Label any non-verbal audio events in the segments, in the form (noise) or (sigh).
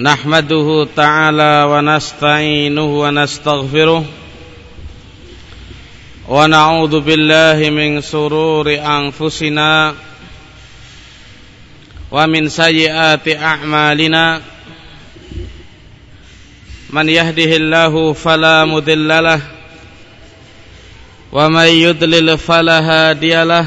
نحمده تعالى ونستعينه ونستغفره ونعوذ بالله من سرور أنفسنا ومن سيئات أعمالنا من يهده الله فلا مذل له ومن يضلل فلا هادي له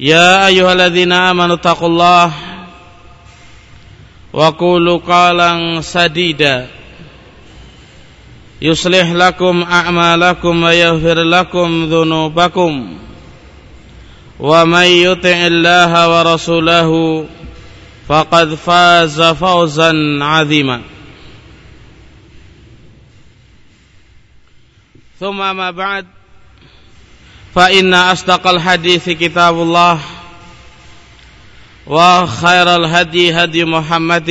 يا أيها الذين آمنوا اتقوا الله وقولوا قالا سديدا. يصلح لكم أعمالكم ويغفر لكم ذنوبكم. ومن يطع الله ورسوله فقد فاز فوزا عظيما. ثم ما بعد فإن أصدق الحديث كتاب الله وخير الهدي هدي محمد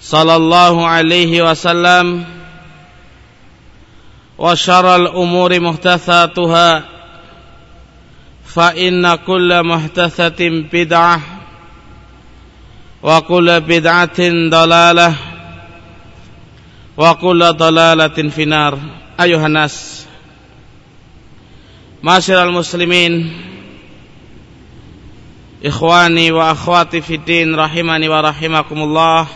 صلى الله عليه وسلم وشر الأمور محدثاتها فإن كل محدثة بدعة وكل بدعة ضلالة وكل ضلالة في النار. أيها الناس Masyiral muslimin Ikhwani wa akhwati fiddin Rahimani wa rahimakumullah.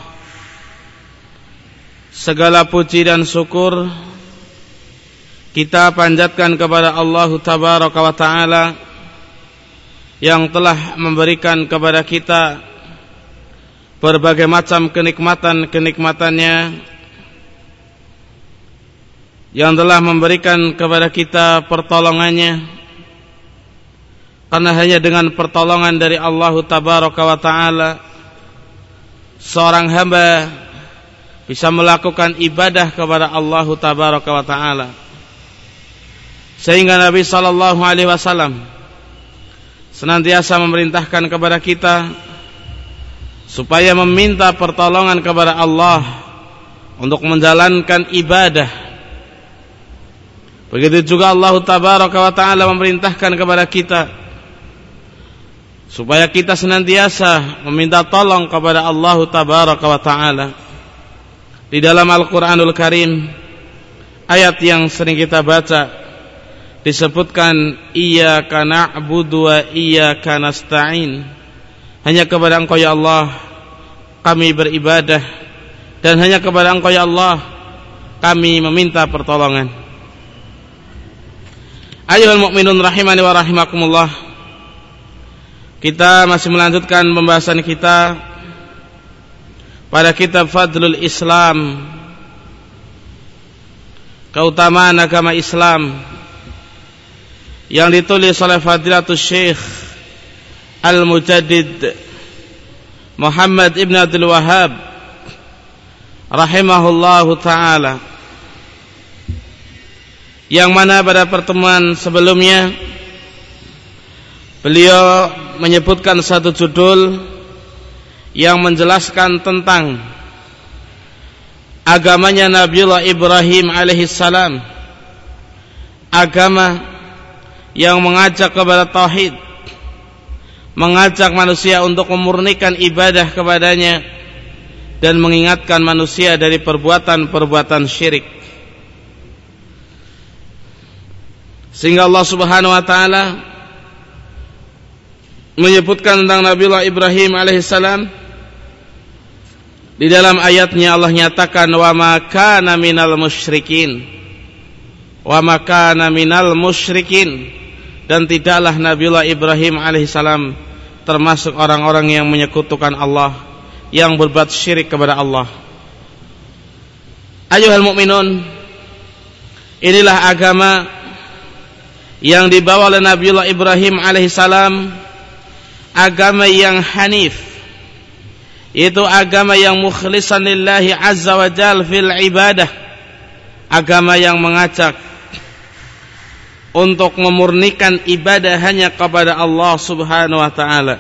Segala puji dan syukur Kita panjatkan kepada Allah Tabaraka wa ta'ala Yang telah memberikan kepada kita Berbagai macam kenikmatan-kenikmatannya yang telah memberikan kepada kita pertolongannya. Karena hanya dengan pertolongan dari Allah tabaraka wa taala seorang hamba bisa melakukan ibadah kepada Allah tabaraka wa taala. Sehingga Nabi sallallahu alaihi wasallam senantiasa memerintahkan kepada kita supaya meminta pertolongan kepada Allah untuk menjalankan ibadah Begitu juga Allah Tabaraka wa taala memerintahkan kepada kita supaya kita senantiasa meminta tolong kepada Allah Tabaraka wa taala. Di dalam Al-Qur'anul Karim ayat yang sering kita baca disebutkan iyyaka na'budu wa iyyaka nasta'in. Hanya kepada Engkau ya Allah kami beribadah dan hanya kepada Engkau ya Allah kami meminta pertolongan. Ayuhal mu'minun rahimani wa rahimakumullah. Kita masih melanjutkan pembahasan kita Pada kitab Fadlul Islam. Keutamaan agama Islam Yang ditulis oleh Fadilatul Syekh Al-Mujaddid Muhammad Ibn Abdul Wahab Rahimahullahu Ta'ala yang mana pada pertemuan sebelumnya beliau menyebutkan satu judul yang menjelaskan tentang agamanya Nabiullah Ibrahim alaihissalam agama yang mengajak kepada tauhid mengajak manusia untuk memurnikan ibadah kepadanya dan mengingatkan manusia dari perbuatan-perbuatan syirik Sehingga Allah Subhanahu wa taala menyebutkan tentang Nabiullah Ibrahim alaihissalam Di dalam ayatnya Allah nyatakan wa makana minal musyrikin. Wa makana minal musyrikin dan tidaklah Nabiullah Ibrahim alaihissalam termasuk orang-orang yang menyekutukan Allah yang berbuat syirik kepada Allah. Ayuhal mukminun, inilah agama yang dibawa oleh Nabiullah Ibrahim alaihissalam, agama yang hanif, itu agama yang mukhlisan lillahi azza wa jal fil ibadah, agama yang mengajak untuk memurnikan ibadah hanya kepada Allah Subhanahu wa taala.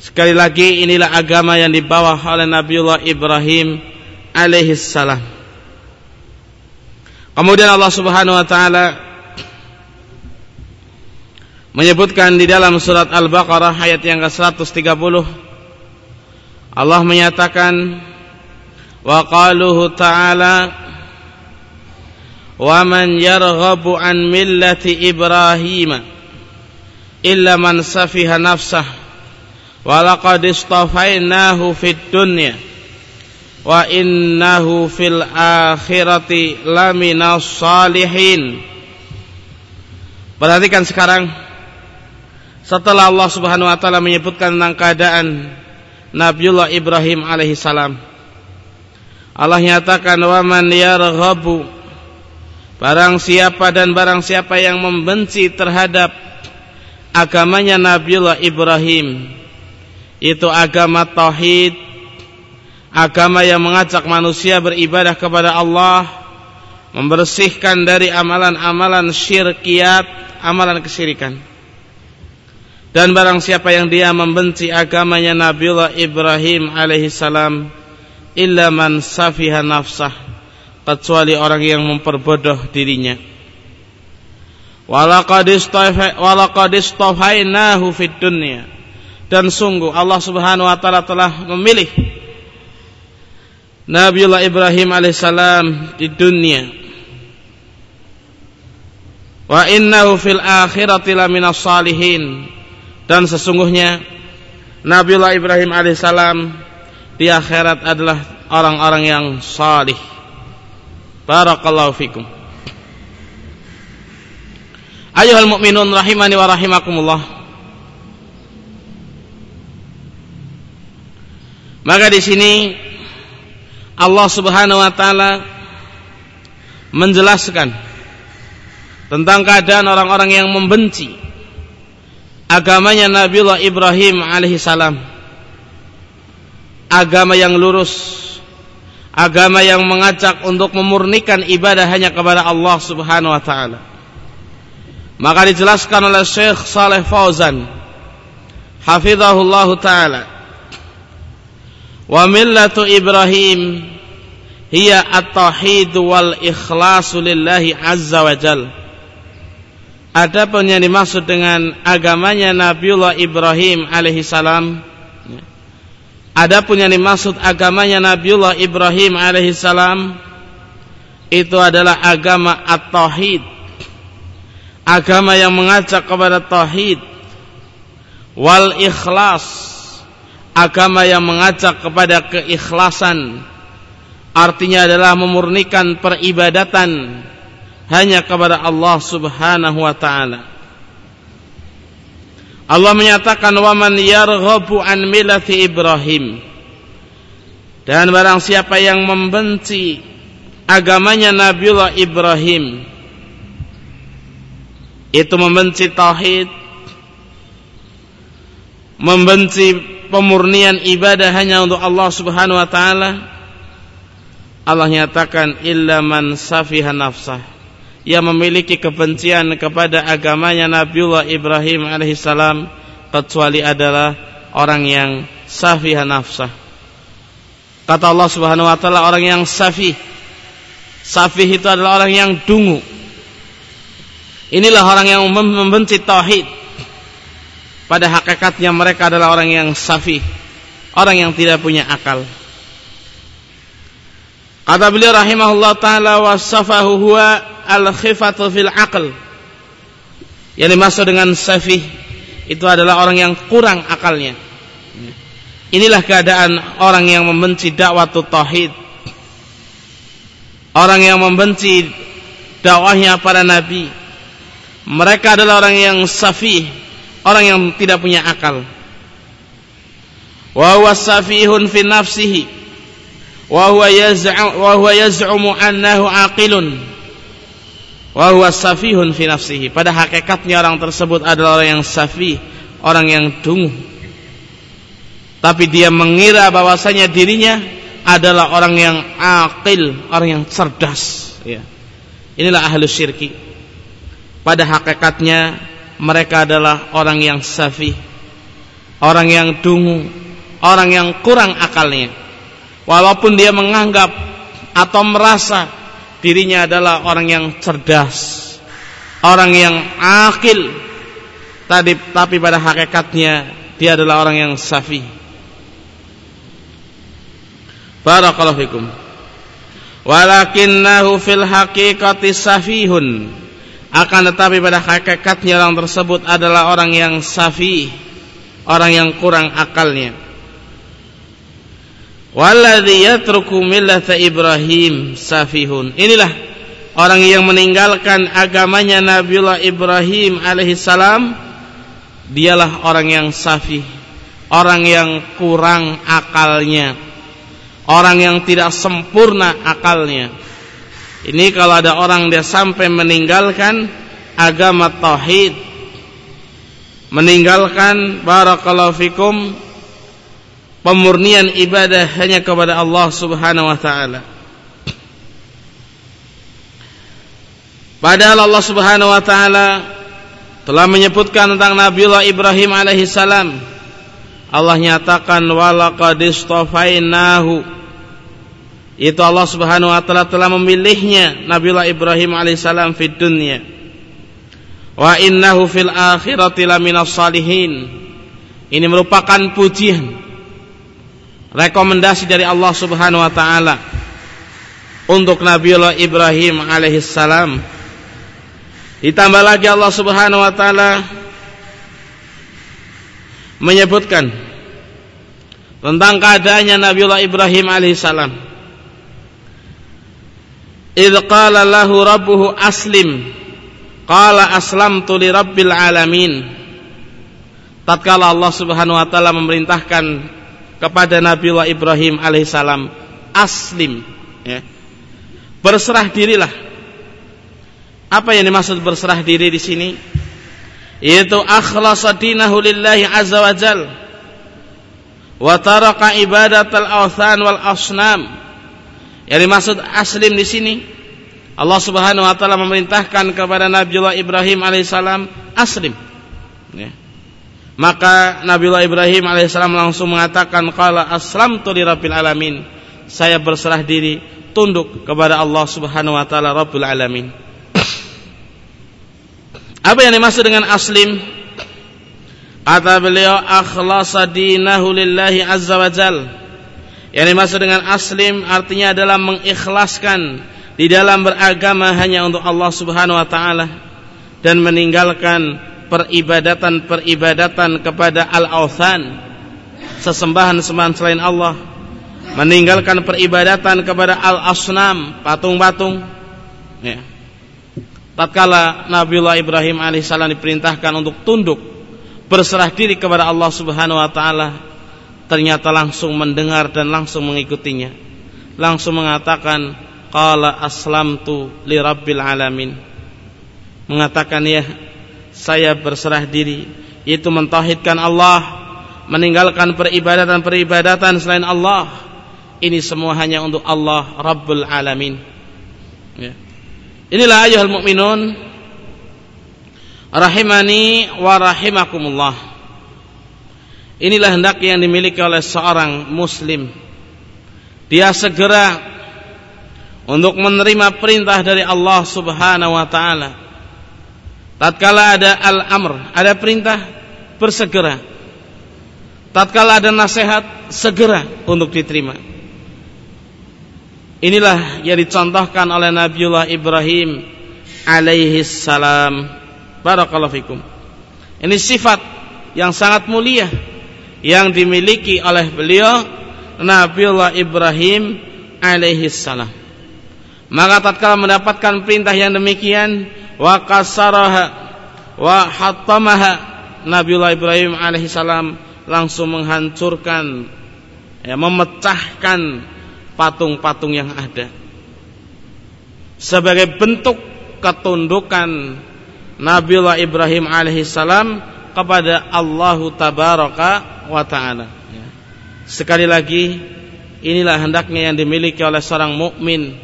Sekali lagi inilah agama yang dibawa oleh Nabiullah Ibrahim alaihi salam. Kemudian Allah Subhanahu wa taala menyebutkan di dalam surat Al-Baqarah ayat yang ke-130 Allah menyatakan wa qaluhu ta'ala wa man yarghabu an millati ibrahima illa man safiha nafsah wa laqad istafainahu fid dunya wa innahu fil akhirati laminas salihin perhatikan sekarang setelah Allah Subhanahu wa taala menyebutkan tentang keadaan Nabiullah Ibrahim alaihi salam Allah nyatakan wa man yarghabu Barang siapa dan barang siapa yang membenci terhadap agamanya Nabiullah Ibrahim itu agama tauhid agama yang mengajak manusia beribadah kepada Allah membersihkan dari amalan-amalan syirkiat amalan kesyirikan dan barang siapa yang dia membenci agamanya Nabiullah Ibrahim alaihi salam illa man safiha nafsah kecuali orang yang memperbodoh dirinya. Walaqad istafainahu fid dunya. Dan sungguh Allah Subhanahu wa taala telah memilih Nabiullah Ibrahim alaihissalam di dunia. Wa innahu fil akhirati laminas salihin. Dan sesungguhnya Nabiullah Ibrahim alaihissalam di akhirat adalah orang-orang yang salih. Barakallahu fikum. Ayuhal mu'minun rahimani wa rahimakumullah. Maka di sini Allah Subhanahu wa taala menjelaskan tentang keadaan orang-orang yang membenci agamanya Nabiullah Ibrahim alaihi salam. Agama yang lurus agama yang mengajak untuk memurnikan ibadah hanya kepada Allah Subhanahu wa taala. Maka dijelaskan oleh Syekh Saleh Fauzan hafizahullah taala wa millatu Ibrahim hiya at-tauhid wal ikhlas lillahi azza wa jal. Adapun yang dimaksud dengan agamanya Nabiullah Ibrahim alaihi salam Adapun yang dimaksud agamanya Nabiullah Ibrahim alaihissalam itu adalah agama at-tauhid. Agama yang mengajak kepada tauhid wal ikhlas. Agama yang mengajak kepada keikhlasan. Artinya adalah memurnikan peribadatan hanya kepada Allah Subhanahu wa taala. Allah menyatakan waman yarghabu an millati Ibrahim dan barang siapa yang membenci agamanya Nabiullah Ibrahim itu membenci tauhid membenci pemurnian ibadah hanya untuk Allah Subhanahu wa taala Allah nyatakan illa man safiha nafsah yang memiliki kebencian kepada agamanya Nabiullah Ibrahim alaihissalam kecuali adalah orang yang safih nafsah. Kata Allah Subhanahu wa taala orang yang safih. Safih itu adalah orang yang dungu. Inilah orang yang membenci tauhid. Pada hakikatnya mereka adalah orang yang safih, orang yang tidak punya akal. Kata beliau rahimahullah taala wasafahu huwa al-khifatu fil aql. Yang dimaksud dengan safih itu adalah orang yang kurang akalnya. inilah keadaan orang yang membenci dakwah tauhid orang yang membenci dakwahnya para nabi mereka adalah orang yang safi orang yang tidak punya akal wa huwa safihun fi nafsihi wa huwa yaz'u wa huwa yaz'umu annahu aqilun wa huwa safihun fi nafsihi pada hakikatnya orang tersebut adalah orang yang safi orang yang dungu tapi dia mengira bahwasanya dirinya adalah orang yang akil, orang yang cerdas. Ya. Inilah ahlu syirki. Pada hakikatnya mereka adalah orang yang safi, orang yang dungu, orang yang kurang akalnya. Walaupun dia menganggap atau merasa dirinya adalah orang yang cerdas, orang yang akil, tapi, tapi pada hakikatnya dia adalah orang yang safi. Barakallahu fikum. Walakinnahu fil haqiqati safihun. Akan tetapi pada hakikatnya orang tersebut adalah orang yang safi, orang yang kurang akalnya. Yatruku millata Ibrahim safihun. Inilah orang yang meninggalkan agamanya Nabiullah Ibrahim alaihissalam dialah orang yang safi, orang yang kurang akalnya orang yang tidak sempurna akalnya. Ini kalau ada orang dia sampai meninggalkan agama tauhid, meninggalkan barakallahu fikum pemurnian ibadah hanya kepada Allah Subhanahu wa taala. Padahal Allah Subhanahu wa taala telah menyebutkan tentang Nabiullah Ibrahim alaihi salam. Allah nyatakan walaqad istafainahu itu Allah Subhanahu wa taala telah memilihnya Nabiullah Ibrahim alaihissalam di dunia. Wa innahu fil akhirati laminas salihin. Ini merupakan pujian rekomendasi dari Allah Subhanahu wa taala untuk Nabiullah Ibrahim alaihissalam. Ditambah lagi Allah Subhanahu wa taala menyebutkan tentang keadaannya Nabiullah Ibrahim alaihissalam idh qala lahu rabbuhu aslim qala aslamtu li rabbil alamin tatkala Allah Subhanahu wa taala memerintahkan kepada Nabiullah Ibrahim alaihissalam aslim ya. berserah dirilah apa yang dimaksud berserah diri di sini yaitu akhlasa dinahu lillahi azza wa jal wa taraka ibadatal awthan wal asnam yang dimaksud aslim di sini Allah Subhanahu wa taala memerintahkan kepada Nabiullah Ibrahim alaihissalam aslim. Ya. Maka Nabiullah Ibrahim alaihissalam langsung mengatakan qala aslamtu lirabbil alamin. Saya berserah diri tunduk kepada Allah Subhanahu wa taala Rabbul alamin. (clears throat) Apa yang dimaksud dengan aslim? Kata beliau akhlasa dinahu lillahi azza wa jalla yang dimaksud dengan aslim artinya adalah mengikhlaskan di dalam beragama hanya untuk Allah Subhanahu wa taala dan meninggalkan peribadatan-peribadatan kepada al-authan sesembahan-sembahan selain Allah. Meninggalkan peribadatan kepada al-asnam patung-patung. Ya. Tatkala Nabiullah Ibrahim alaihissalam diperintahkan untuk tunduk berserah diri kepada Allah Subhanahu wa taala ternyata langsung mendengar dan langsung mengikutinya. Langsung mengatakan qala aslamtu li rabbil alamin. Mengatakan ya saya berserah diri itu mentauhidkan Allah meninggalkan peribadatan-peribadatan selain Allah ini semua hanya untuk Allah Rabbul Alamin ya. inilah ayuhal mu'minun rahimani wa rahimakumullah Inilah hendak yang dimiliki oleh seorang muslim. Dia segera untuk menerima perintah dari Allah Subhanahu wa taala. Tatkala ada al-amr, ada perintah, bersegera. Tatkala ada nasihat, segera untuk diterima. Inilah yang dicontohkan oleh Nabiullah Ibrahim alaihi salam. Barakallahu fikum. Ini sifat yang sangat mulia yang dimiliki oleh beliau Nabiullah Ibrahim alaihi salam. Maka tatkala mendapatkan perintah yang demikian wa kasaraha wa hattamaha Nabiullah Ibrahim alaihi salam langsung menghancurkan ya memecahkan patung-patung yang ada sebagai bentuk ketundukan Nabiullah Ibrahim alaihissalam kepada Allah tabaraka wa taala. Sekali lagi inilah hendaknya yang dimiliki oleh seorang mukmin.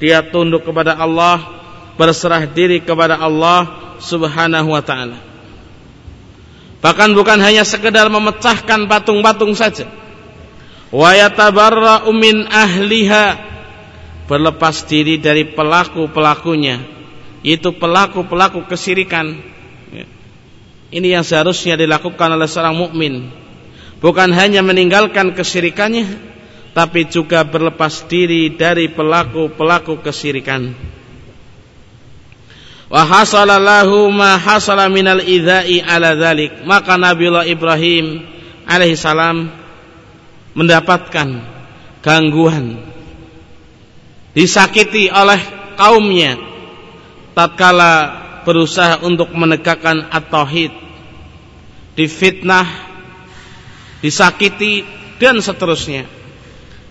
Dia tunduk kepada Allah, berserah diri kepada Allah Subhanahu wa taala. Bahkan bukan hanya sekedar memecahkan patung-patung saja. Wa yatabarra'u min ahliha berlepas diri dari pelaku-pelakunya yaitu pelaku-pelaku kesirikan ya. ini yang seharusnya dilakukan oleh seorang mukmin bukan hanya meninggalkan kesirikannya tapi juga berlepas diri dari pelaku-pelaku kesirikan wa ma hasala minal idza'i ala dzalik maka Nabiullah Ibrahim alaihi salam mendapatkan gangguan disakiti oleh kaumnya tatkala berusaha untuk menegakkan at-tauhid difitnah disakiti dan seterusnya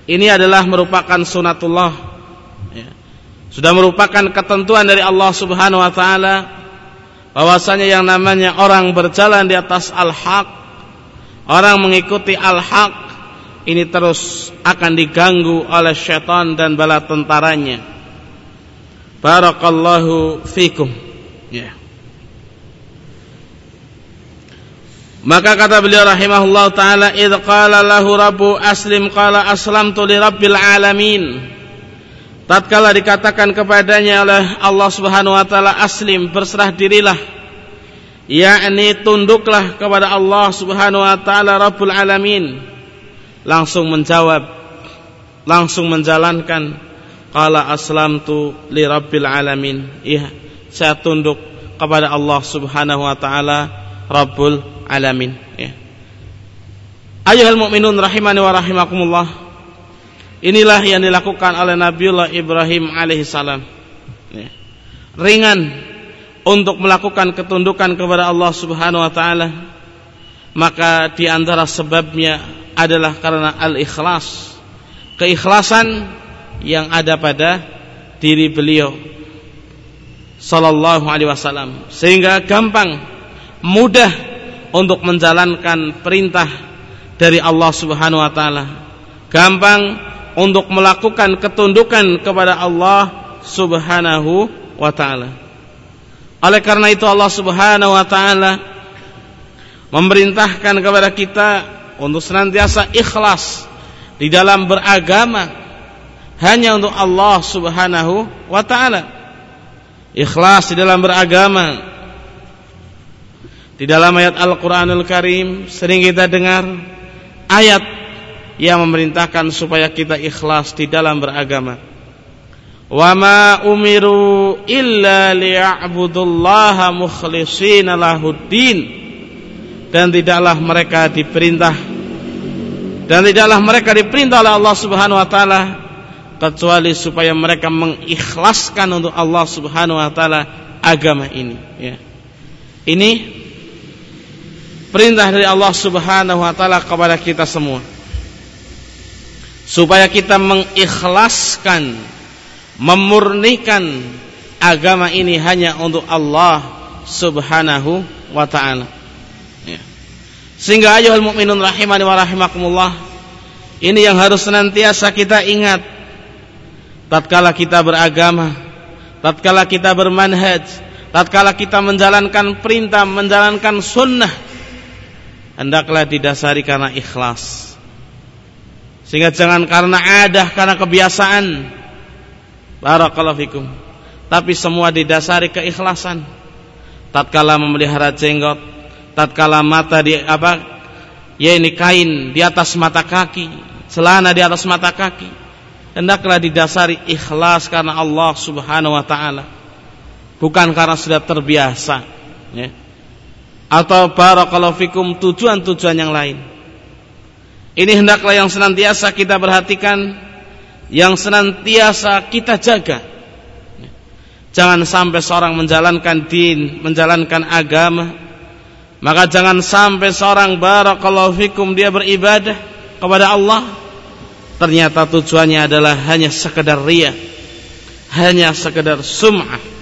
ini adalah merupakan sunatullah. Sudah merupakan ketentuan dari Allah Subhanahu wa taala bahwasanya yang namanya orang berjalan di atas al-haq orang mengikuti al-haq ini terus akan diganggu oleh syaitan dan bala tentaranya Barakallahu fikum. Ya. Maka kata beliau rahimahullah taala id qala lahu rabbu aslim qala aslamtu li rabbil alamin. Tatkala dikatakan kepadanya oleh Allah Subhanahu wa taala aslim berserah dirilah yakni tunduklah kepada Allah Subhanahu wa taala Rabbul alamin. Langsung menjawab langsung menjalankan Qala aslamtu li rabbil alamin. Iya, saya tunduk kepada Allah Subhanahu wa taala Rabbul alamin, ya. Ayuhal mu'minun rahimani wa rahimakumullah. Inilah yang dilakukan oleh Nabiullah Ibrahim alaihissalam. Ya. Ringan untuk melakukan ketundukan kepada Allah Subhanahu wa taala. Maka di antara sebabnya adalah karena al-ikhlas. Keikhlasan yang ada pada diri beliau sallallahu alaihi wasallam sehingga gampang mudah untuk menjalankan perintah dari Allah Subhanahu wa taala gampang untuk melakukan ketundukan kepada Allah Subhanahu wa taala oleh karena itu Allah Subhanahu wa taala memerintahkan kepada kita untuk senantiasa ikhlas di dalam beragama hanya untuk Allah Subhanahu wa taala. Ikhlas di dalam beragama. Di dalam ayat Al-Qur'anul Karim sering kita dengar ayat yang memerintahkan supaya kita ikhlas di dalam beragama. Wa ma umiru illa liya'budullaha mukhlishina lahuddin. Dan tidaklah mereka diperintah dan tidaklah mereka diperintah oleh Allah Subhanahu wa taala kecuali supaya mereka mengikhlaskan untuk Allah Subhanahu wa taala agama ini ya. Ini perintah dari Allah Subhanahu wa taala kepada kita semua. Supaya kita mengikhlaskan memurnikan agama ini hanya untuk Allah Subhanahu wa taala. Ya. Sehingga ayuhal mukminun rahimani wa rahimakumullah ini yang harus senantiasa kita ingat tatkala kita beragama, tatkala kita bermanhaj, tatkala kita menjalankan perintah, menjalankan sunnah, hendaklah didasari karena ikhlas. Sehingga jangan karena ada, karena kebiasaan. Barakallahu fikum. Tapi semua didasari keikhlasan. Tatkala memelihara jenggot, tatkala mata di apa? Ya ini kain di atas mata kaki, celana di atas mata kaki hendaklah didasari ikhlas karena Allah Subhanahu wa taala bukan karena sudah terbiasa ya atau barakallahu fikum tujuan-tujuan yang lain Ini hendaklah yang senantiasa kita perhatikan, yang senantiasa kita jaga. Jangan sampai seorang menjalankan din, menjalankan agama, maka jangan sampai seorang barakallahu fikum dia beribadah kepada Allah ternyata tujuannya adalah hanya sekedar ria, hanya sekedar sum'ah.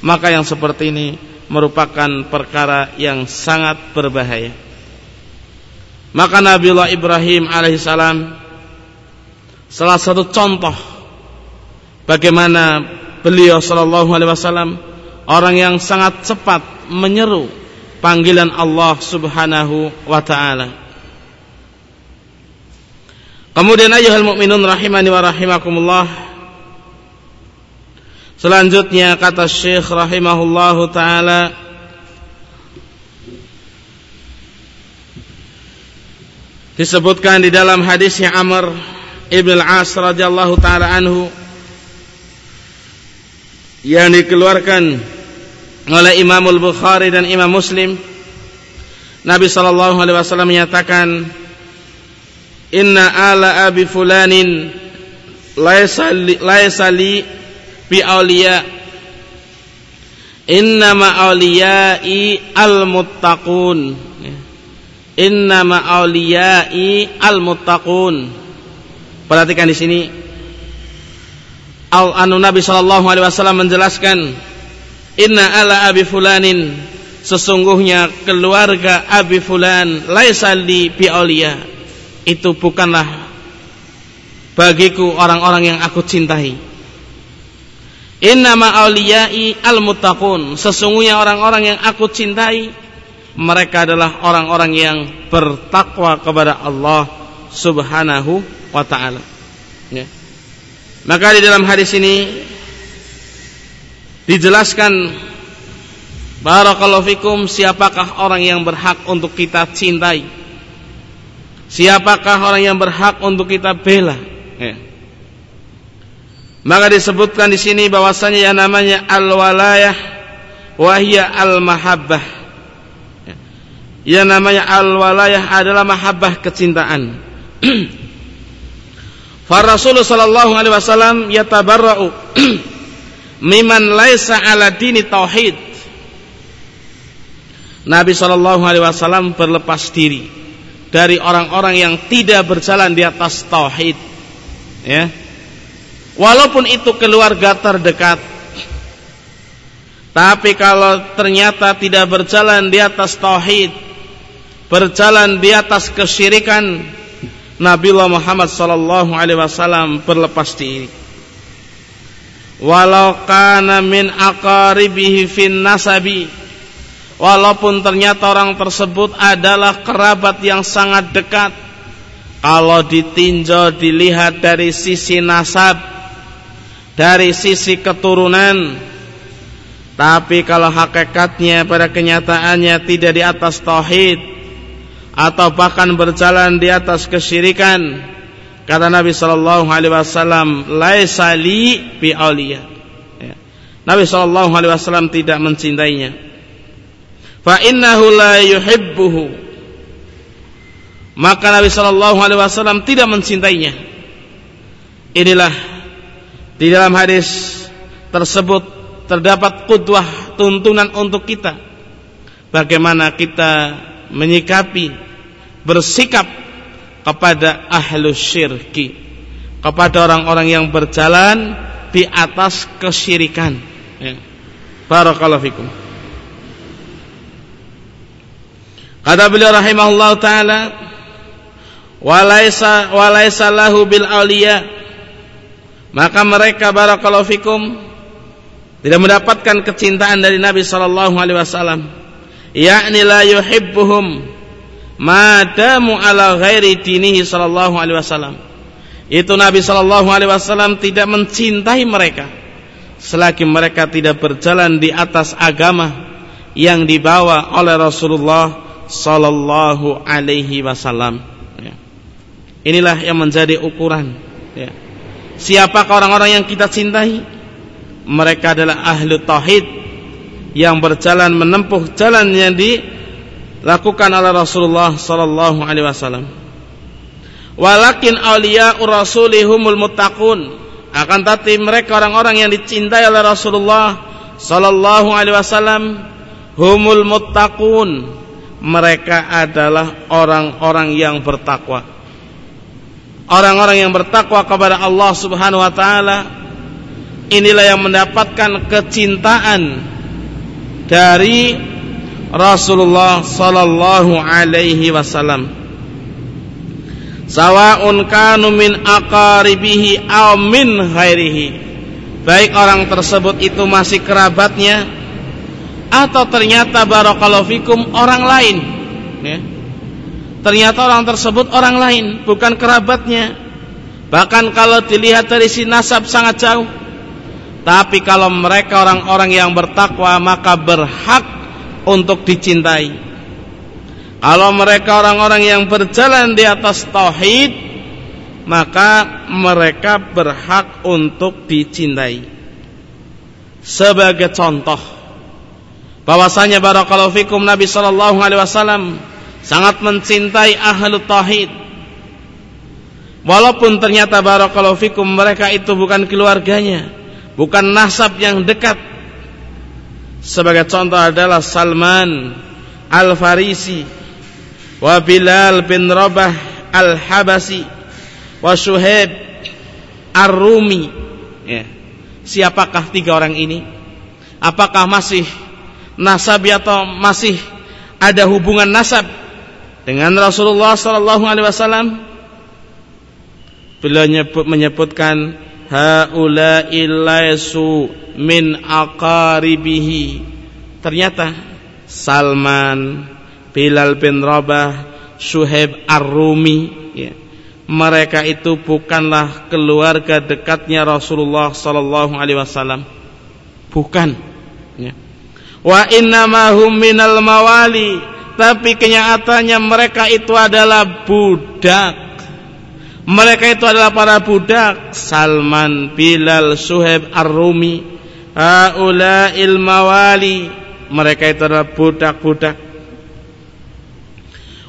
Maka yang seperti ini merupakan perkara yang sangat berbahaya. Maka Nabiullah Ibrahim alaihissalam salah satu contoh bagaimana beliau sallallahu alaihi wasallam orang yang sangat cepat menyeru panggilan Allah Subhanahu wa taala. Kemudian ayuhal mukminun rahimani wa rahimakumullah. Selanjutnya kata Syekh rahimahullahu taala disebutkan di dalam hadisnya Amr Ibn Al-As radhiyallahu taala anhu yang dikeluarkan oleh Imam Al-Bukhari dan Imam Muslim. Nabi sallallahu alaihi wasallam menyatakan Inna ala abi fulanin laisa li, laisa li bi awliya. Inna ma awliyai al-muttaqun Innama awliyai al-muttaqun. Perhatikan di sini. Al anu Nabi sallallahu alaihi wasallam menjelaskan, "Inna ala abi fulanin" Sesungguhnya keluarga Abi Fulan laisa li bi awliya. Itu bukanlah bagiku orang-orang yang aku cintai. Innama awliyai al-muttaqun. Sesungguhnya orang-orang yang aku cintai mereka adalah orang-orang yang bertakwa kepada Allah Subhanahu wa taala. Ya. Maka di dalam hadis ini dijelaskan barakallahu fikum siapakah orang yang berhak untuk kita cintai? Siapakah orang yang berhak untuk kita bela? Ya. Maka disebutkan di sini bahwasanya yang namanya al-walayah wahia al-mahabbah yang namanya al-walayah adalah mahabbah kecintaan. (clears throat) Rasulullah sallallahu alaihi wasallam yatabarra'u (clears throat) miman laisa ala dini tauhid. Nabi sallallahu alaihi wasallam berlepas diri dari orang-orang yang tidak berjalan di atas tauhid. Ya. Walaupun itu keluarga terdekat. Tapi kalau ternyata tidak berjalan di atas tauhid, berjalan di atas kesyirikan Nabiullah Muhammad sallallahu alaihi wasallam berlepas diri. Walau kana min aqaribihi fin nasabi walaupun ternyata orang tersebut adalah kerabat yang sangat dekat kalau ditinjau dilihat dari sisi nasab dari sisi keturunan tapi kalau hakikatnya pada kenyataannya tidak di atas tauhid atau bahkan berjalan di atas kesyirikan. Kata Nabi sallallahu alaihi wasallam laisa li bi auliya. Ya. Nabi sallallahu alaihi wasallam tidak mencintainya. Fa innahu la yuhibbuhu. Maka Nabi sallallahu alaihi wasallam tidak mencintainya. Inilah di dalam hadis tersebut terdapat kudwah tuntunan untuk kita. Bagaimana kita menyikapi bersikap kepada ahlu syirki kepada orang-orang yang berjalan di atas kesyirikan. Ya. barakallahu fikum. Kata beliau rahimahullah taala walaisa walaisa lahu bil auliya maka mereka barakallahu fikum tidak mendapatkan kecintaan dari Nabi sallallahu alaihi wasallam. Yakni la yuhibbuhum madamu ala ghairi dinihi sallallahu alaihi wasallam. Itu Nabi sallallahu alaihi wasallam tidak mencintai mereka. Selagi mereka tidak berjalan di atas agama yang dibawa oleh Rasulullah sallallahu alaihi wasallam. Ya. inilah yang menjadi ukuran. Ya. siapakah orang-orang yang kita cintai? Mereka adalah ahlu tauhid yang berjalan menempuh jalan yang di lakukan oleh Rasulullah sallallahu alaihi wasallam. Walakin awliya rasulihumul muttaqun. Akan tapi mereka orang-orang yang dicintai oleh Rasulullah sallallahu alaihi wasallam humul muttaqun. Mereka adalah orang-orang yang bertakwa. Orang-orang yang bertakwa kepada Allah Subhanahu wa taala inilah yang mendapatkan kecintaan dari Rasulullah sallallahu alaihi wasallam Sawa'un kanu min aqaribihi aw min ghairihi. Baik orang tersebut itu masih kerabatnya atau ternyata barakallahu fikum orang lain ya. Ternyata orang tersebut orang lain, bukan kerabatnya. Bahkan kalau dilihat dari si nasab sangat jauh. Tapi kalau mereka orang-orang yang bertakwa maka berhak untuk dicintai. Kalau mereka orang-orang yang berjalan di atas tauhid, maka mereka berhak untuk dicintai. Sebagai contoh, bahwasanya barakallahu fikum Nabi sallallahu alaihi wasallam sangat mencintai ahlu tauhid. Walaupun ternyata barakallahu fikum mereka itu bukan keluarganya, bukan nasab yang dekat. Sebagai contoh adalah Salman Al-Farisi wa Bilal bin Rabah Al-Habasi wa Syuhaib Ar-Rumi. Ya. siapakah tiga orang ini? Apakah masih nasab atau masih ada hubungan nasab dengan Rasulullah sallallahu alaihi wasallam? Beliau menyebutkan haula ilaisu min aqaribihi ternyata Salman Bilal bin Rabah, Suhaib Ar-Rumi ya. Mereka itu bukanlah keluarga dekatnya Rasulullah sallallahu alaihi wasallam. Bukan. Ya. Wa innamahum minal mawali, tapi kenyataannya mereka itu adalah budak. Mereka itu adalah para budak. Salman, Bilal, Suhaib, Ar-Rumi Haula'il mawali. Mereka itu adalah budak-budak.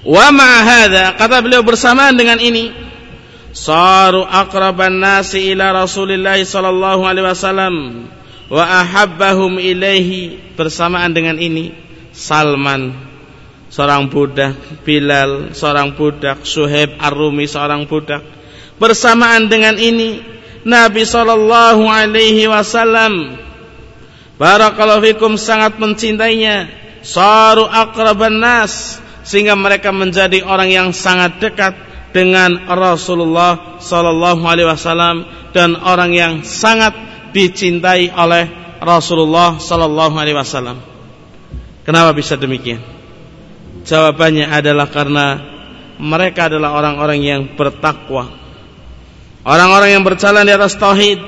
Wa ma'ahada kata beliau bersamaan dengan ini. Saru aqraban nasi ila Rasulillah sallallahu alaihi wasallam wa ahabbahum ilaihi. Bersamaan dengan ini Salman seorang budak Bilal seorang budak Suhaib Ar-Rumi seorang budak bersamaan dengan ini Nabi sallallahu alaihi wasallam barakallahu fikum sangat mencintainya saru aqraban nas sehingga mereka menjadi orang yang sangat dekat dengan Rasulullah sallallahu alaihi wasallam dan orang yang sangat dicintai oleh Rasulullah sallallahu alaihi wasallam. Kenapa bisa demikian? Jawabannya adalah karena mereka adalah orang-orang yang bertakwa. Orang-orang yang berjalan di atas tauhid.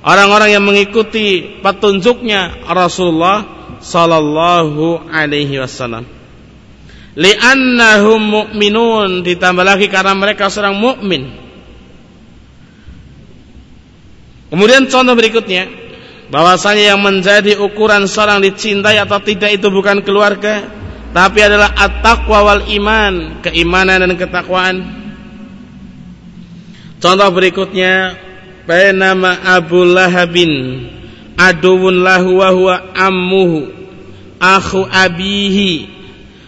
Orang-orang yang mengikuti petunjuknya Rasulullah sallallahu alaihi wasallam li'annahum mu'minun ditambah lagi karena mereka seorang mukmin. Kemudian contoh berikutnya bahwasanya yang menjadi ukuran seorang dicintai atau tidak itu bukan keluarga tapi adalah at-taqwa wal iman, keimanan dan ketakwaan. Contoh berikutnya bainama Abu Lahabin aduwun lahu wa huwa ammuhu akhu abihi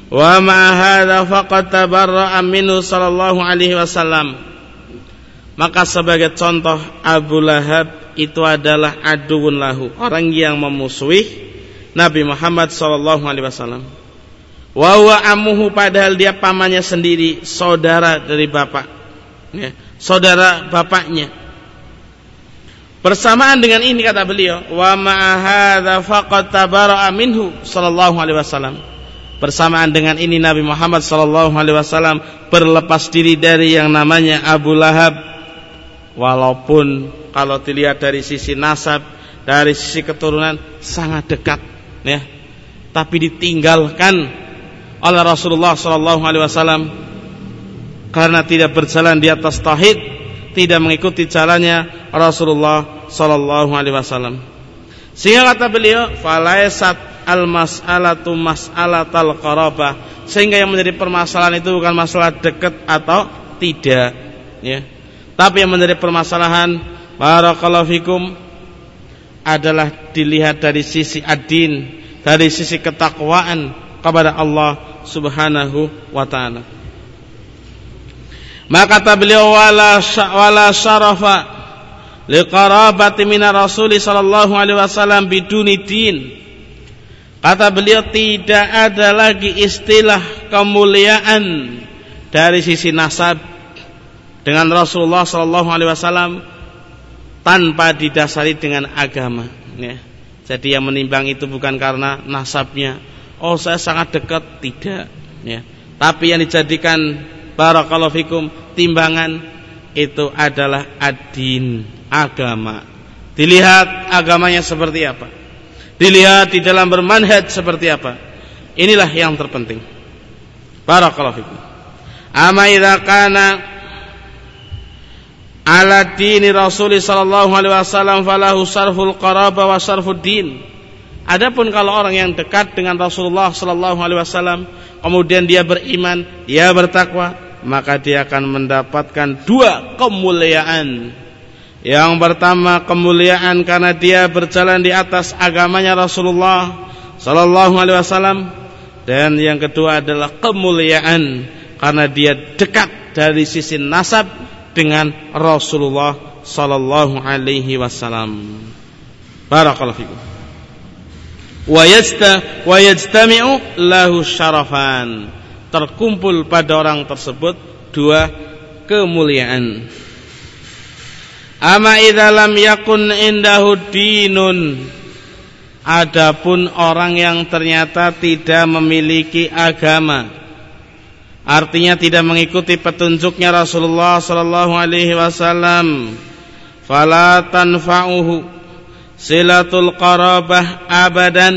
Wa ma hadza faqad tabarra'a minhu sallallahu alaihi wasallam. Maka sebagai contoh Abu Lahab itu adalah aduun lahu, orang yang memusuhi Nabi Muhammad sallallahu alaihi wasallam. Wa huwa amuhu padahal dia pamannya sendiri, saudara dari bapak. Ya, saudara bapaknya. Bersamaan dengan ini kata beliau, wa ma hadza faqad tabarra'a minhu sallallahu alaihi wasallam Bersamaan dengan ini Nabi Muhammad sallallahu alaihi wasallam berlepas diri dari yang namanya Abu Lahab. Walaupun kalau dilihat dari sisi nasab, dari sisi keturunan sangat dekat ya. Tapi ditinggalkan oleh Rasulullah sallallahu alaihi wasallam. Karena tidak berjalan di atas tauhid, tidak mengikuti jalannya Rasulullah sallallahu alaihi wasallam. Sehingga kata beliau, falaisat al mas'alatu mas'alatal qarabah. Sehingga yang menjadi permasalahan itu bukan masalah dekat atau tidak ya. Tapi yang menjadi permasalahan barakallahu fikum adalah dilihat dari sisi ad-din dari sisi ketakwaan kepada Allah Subhanahu wa taala maka kata beliau wala wala syarafa liqarabati minar rasul sallallahu alaihi wasallam biduni din kata beliau tidak ada lagi istilah kemuliaan dari sisi nasab dengan Rasulullah sallallahu alaihi wasallam tanpa didasari dengan agama ya. Jadi yang menimbang itu bukan karena nasabnya. Oh, saya sangat dekat, tidak ya. Tapi yang dijadikan barakallahu fikum timbangan itu adalah adin agama. Dilihat agamanya seperti apa? Dilihat di dalam bermanhaj seperti apa? Inilah yang terpenting. Barakallahu fikum. Ama idza kana ala dini Rasul sallallahu alaihi wasallam falahu sarful qaraba wa sarfud din Adapun kalau orang yang dekat dengan Rasulullah sallallahu alaihi wasallam kemudian dia beriman, dia bertakwa, maka dia akan mendapatkan dua kemuliaan. Yang pertama kemuliaan karena dia berjalan di atas agamanya Rasulullah sallallahu alaihi wasallam dan yang kedua adalah kemuliaan karena dia dekat dari sisi nasab dengan Rasulullah sallallahu alaihi wasallam. Barakallahu. Wa yajta wa yajtami'u lahu syarafan. Terkumpul pada orang tersebut dua kemuliaan. Ama idza yakun indahu dinun. Adapun orang yang ternyata tidak memiliki agama. Artinya tidak mengikuti petunjuknya Rasulullah sallallahu alaihi wasallam. Fala tanfa'uhu silatul qarabah abadan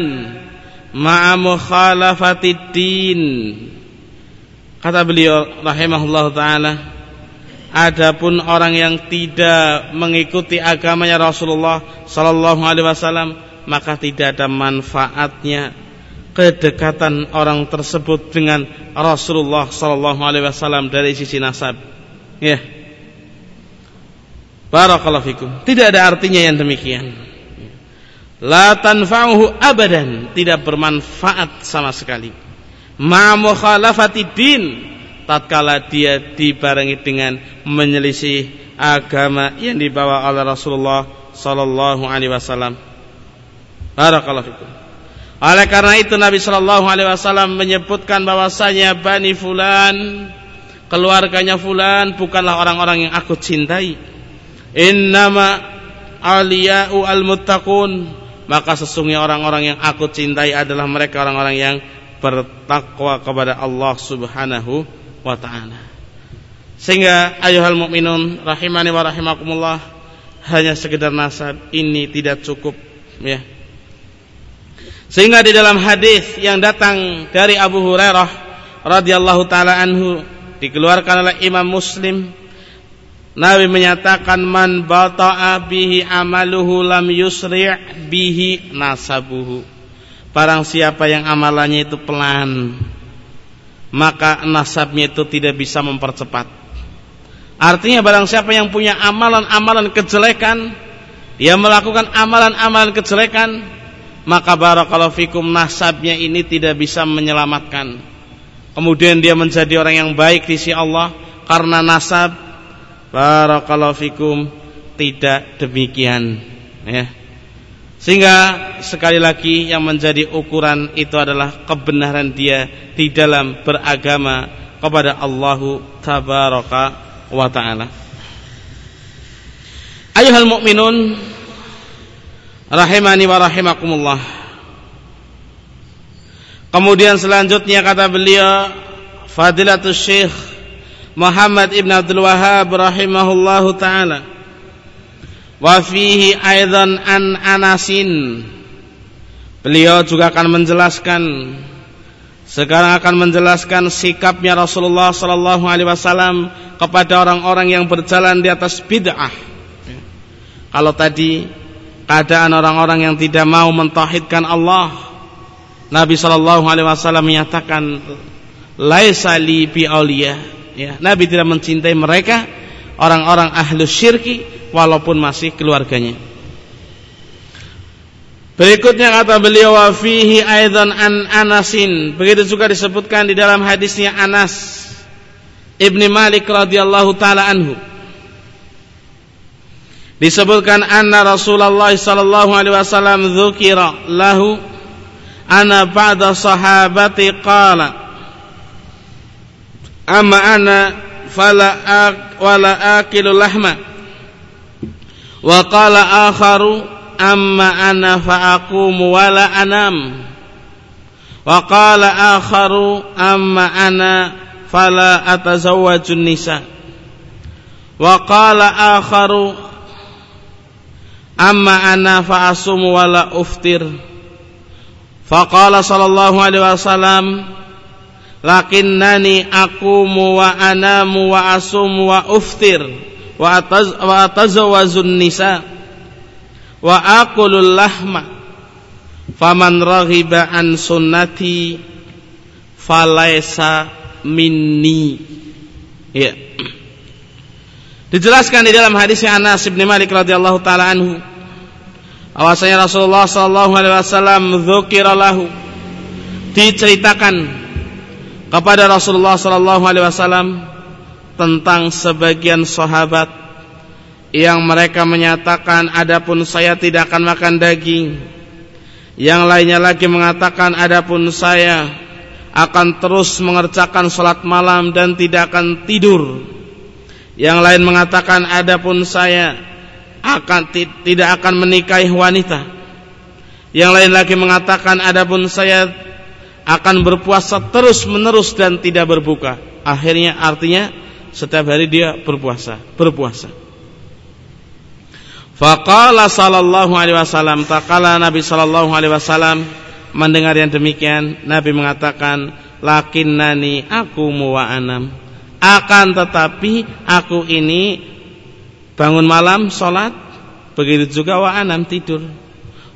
ma'a mukhalafatid din Kata beliau rahimahullah taala, adapun orang yang tidak mengikuti agamanya Rasulullah sallallahu alaihi wasallam, maka tidak ada manfaatnya kedekatan orang tersebut dengan Rasulullah sallallahu alaihi wasallam dari sisi nasab. Ya. Barakallahu fikum. Tidak ada artinya yang demikian. La tanfa'uhu abadan, tidak bermanfaat sama sekali ma mukhalafati din tatkala dia dibarengi dengan menyelisih agama yang dibawa oleh Rasulullah sallallahu alaihi wasallam. Barakallahu fikum. Oleh karena itu Nabi sallallahu alaihi wasallam menyebutkan bahwasanya Bani Fulan keluarganya Fulan bukanlah orang-orang yang aku cintai. Innama aliya'u al-muttaqun maka sesungguhnya orang-orang yang aku cintai adalah mereka orang-orang yang bertakwa kepada Allah Subhanahu wa taala. Sehingga ayuhal mukminun rahimani wa rahimakumullah hanya sekedar nasab ini tidak cukup ya. Sehingga di dalam hadis yang datang dari Abu Hurairah radhiyallahu taala anhu dikeluarkan oleh Imam Muslim Nabi menyatakan man bata'a bihi amaluhu lam yusri' bihi nasabuhu. Barang siapa yang amalannya itu pelan Maka nasabnya itu tidak bisa mempercepat. Artinya barang siapa yang punya amalan-amalan kejelekan Dia melakukan amalan-amalan kejelekan Maka barakallahu fikum nasabnya ini tidak bisa menyelamatkan. Kemudian dia menjadi orang yang baik di sisi Allah Karena nasab Barakallahu fikum Tidak demikian Ya sehingga sekali lagi yang menjadi ukuran itu adalah kebenaran dia di dalam beragama kepada Allahu tabaraka wa taala. Ayuhal mu'minun rahimani wa rahimakumullah. Kemudian selanjutnya kata beliau Fadilatul Syekh Muhammad Ibn Abdul Wahab rahimahullahu taala. Wa fihi aidan an Anasin. Beliau juga akan menjelaskan sekarang akan menjelaskan sikapnya Rasulullah sallallahu alaihi wasallam kepada orang-orang yang berjalan di atas bid'ah. Kalau tadi keadaan orang-orang yang tidak mau mentauhidkan Allah Nabi sallallahu alaihi wasallam menyatakan laisa li bi auliya Ya, Nabi tidak mencintai mereka orang-orang ahlu syirki walaupun masih keluarganya. Berikutnya kata beliau wa fihi aidan an Anasin. Begitu juga disebutkan di dalam hadisnya Anas Ibni Malik radhiyallahu taala anhu. Disebutkan anna Rasulullah sallallahu alaihi wasallam dzukira lahu ana ba'da sahabati qala amma ana fala ak wala akilu lahma. Wa qala akharu amma ana fa aqumu wala anam. Wa qala akharu amma ana fala atazawwajun nisa. Wa qala akharu amma ana fa asumu wala uftir. Faqala sallallahu alaihi wasallam lakinnani aqumu wa anamu wa asumu wa uftir wa ataz wa atazawwajun nisa wa aqulul lahma faman raghiba an sunnati falaisa minni. Ya. Dijelaskan di dalam hadis Anas bin Malik radhiyallahu taala anhu bahwasanya Rasulullah sallallahu alaihi wasallam dzukira diceritakan kepada Rasulullah sallallahu alaihi wasallam tentang sebagian sahabat yang mereka menyatakan adapun saya tidak akan makan daging yang lainnya lagi mengatakan adapun saya akan terus mengerjakan salat malam dan tidak akan tidur. Yang lain mengatakan adapun saya akan tidak akan menikahi wanita. Yang lain lagi mengatakan adapun saya akan berpuasa terus-menerus dan tidak berbuka. Akhirnya artinya setiap hari dia berpuasa, berpuasa. Faqala sallallahu alaihi wasallam, taqala Nabi sallallahu alaihi wasallam mendengar yang demikian Nabi mengatakan lakinnani aku muwa anam akan tetapi aku ini bangun malam sholat begitu juga wa anam tidur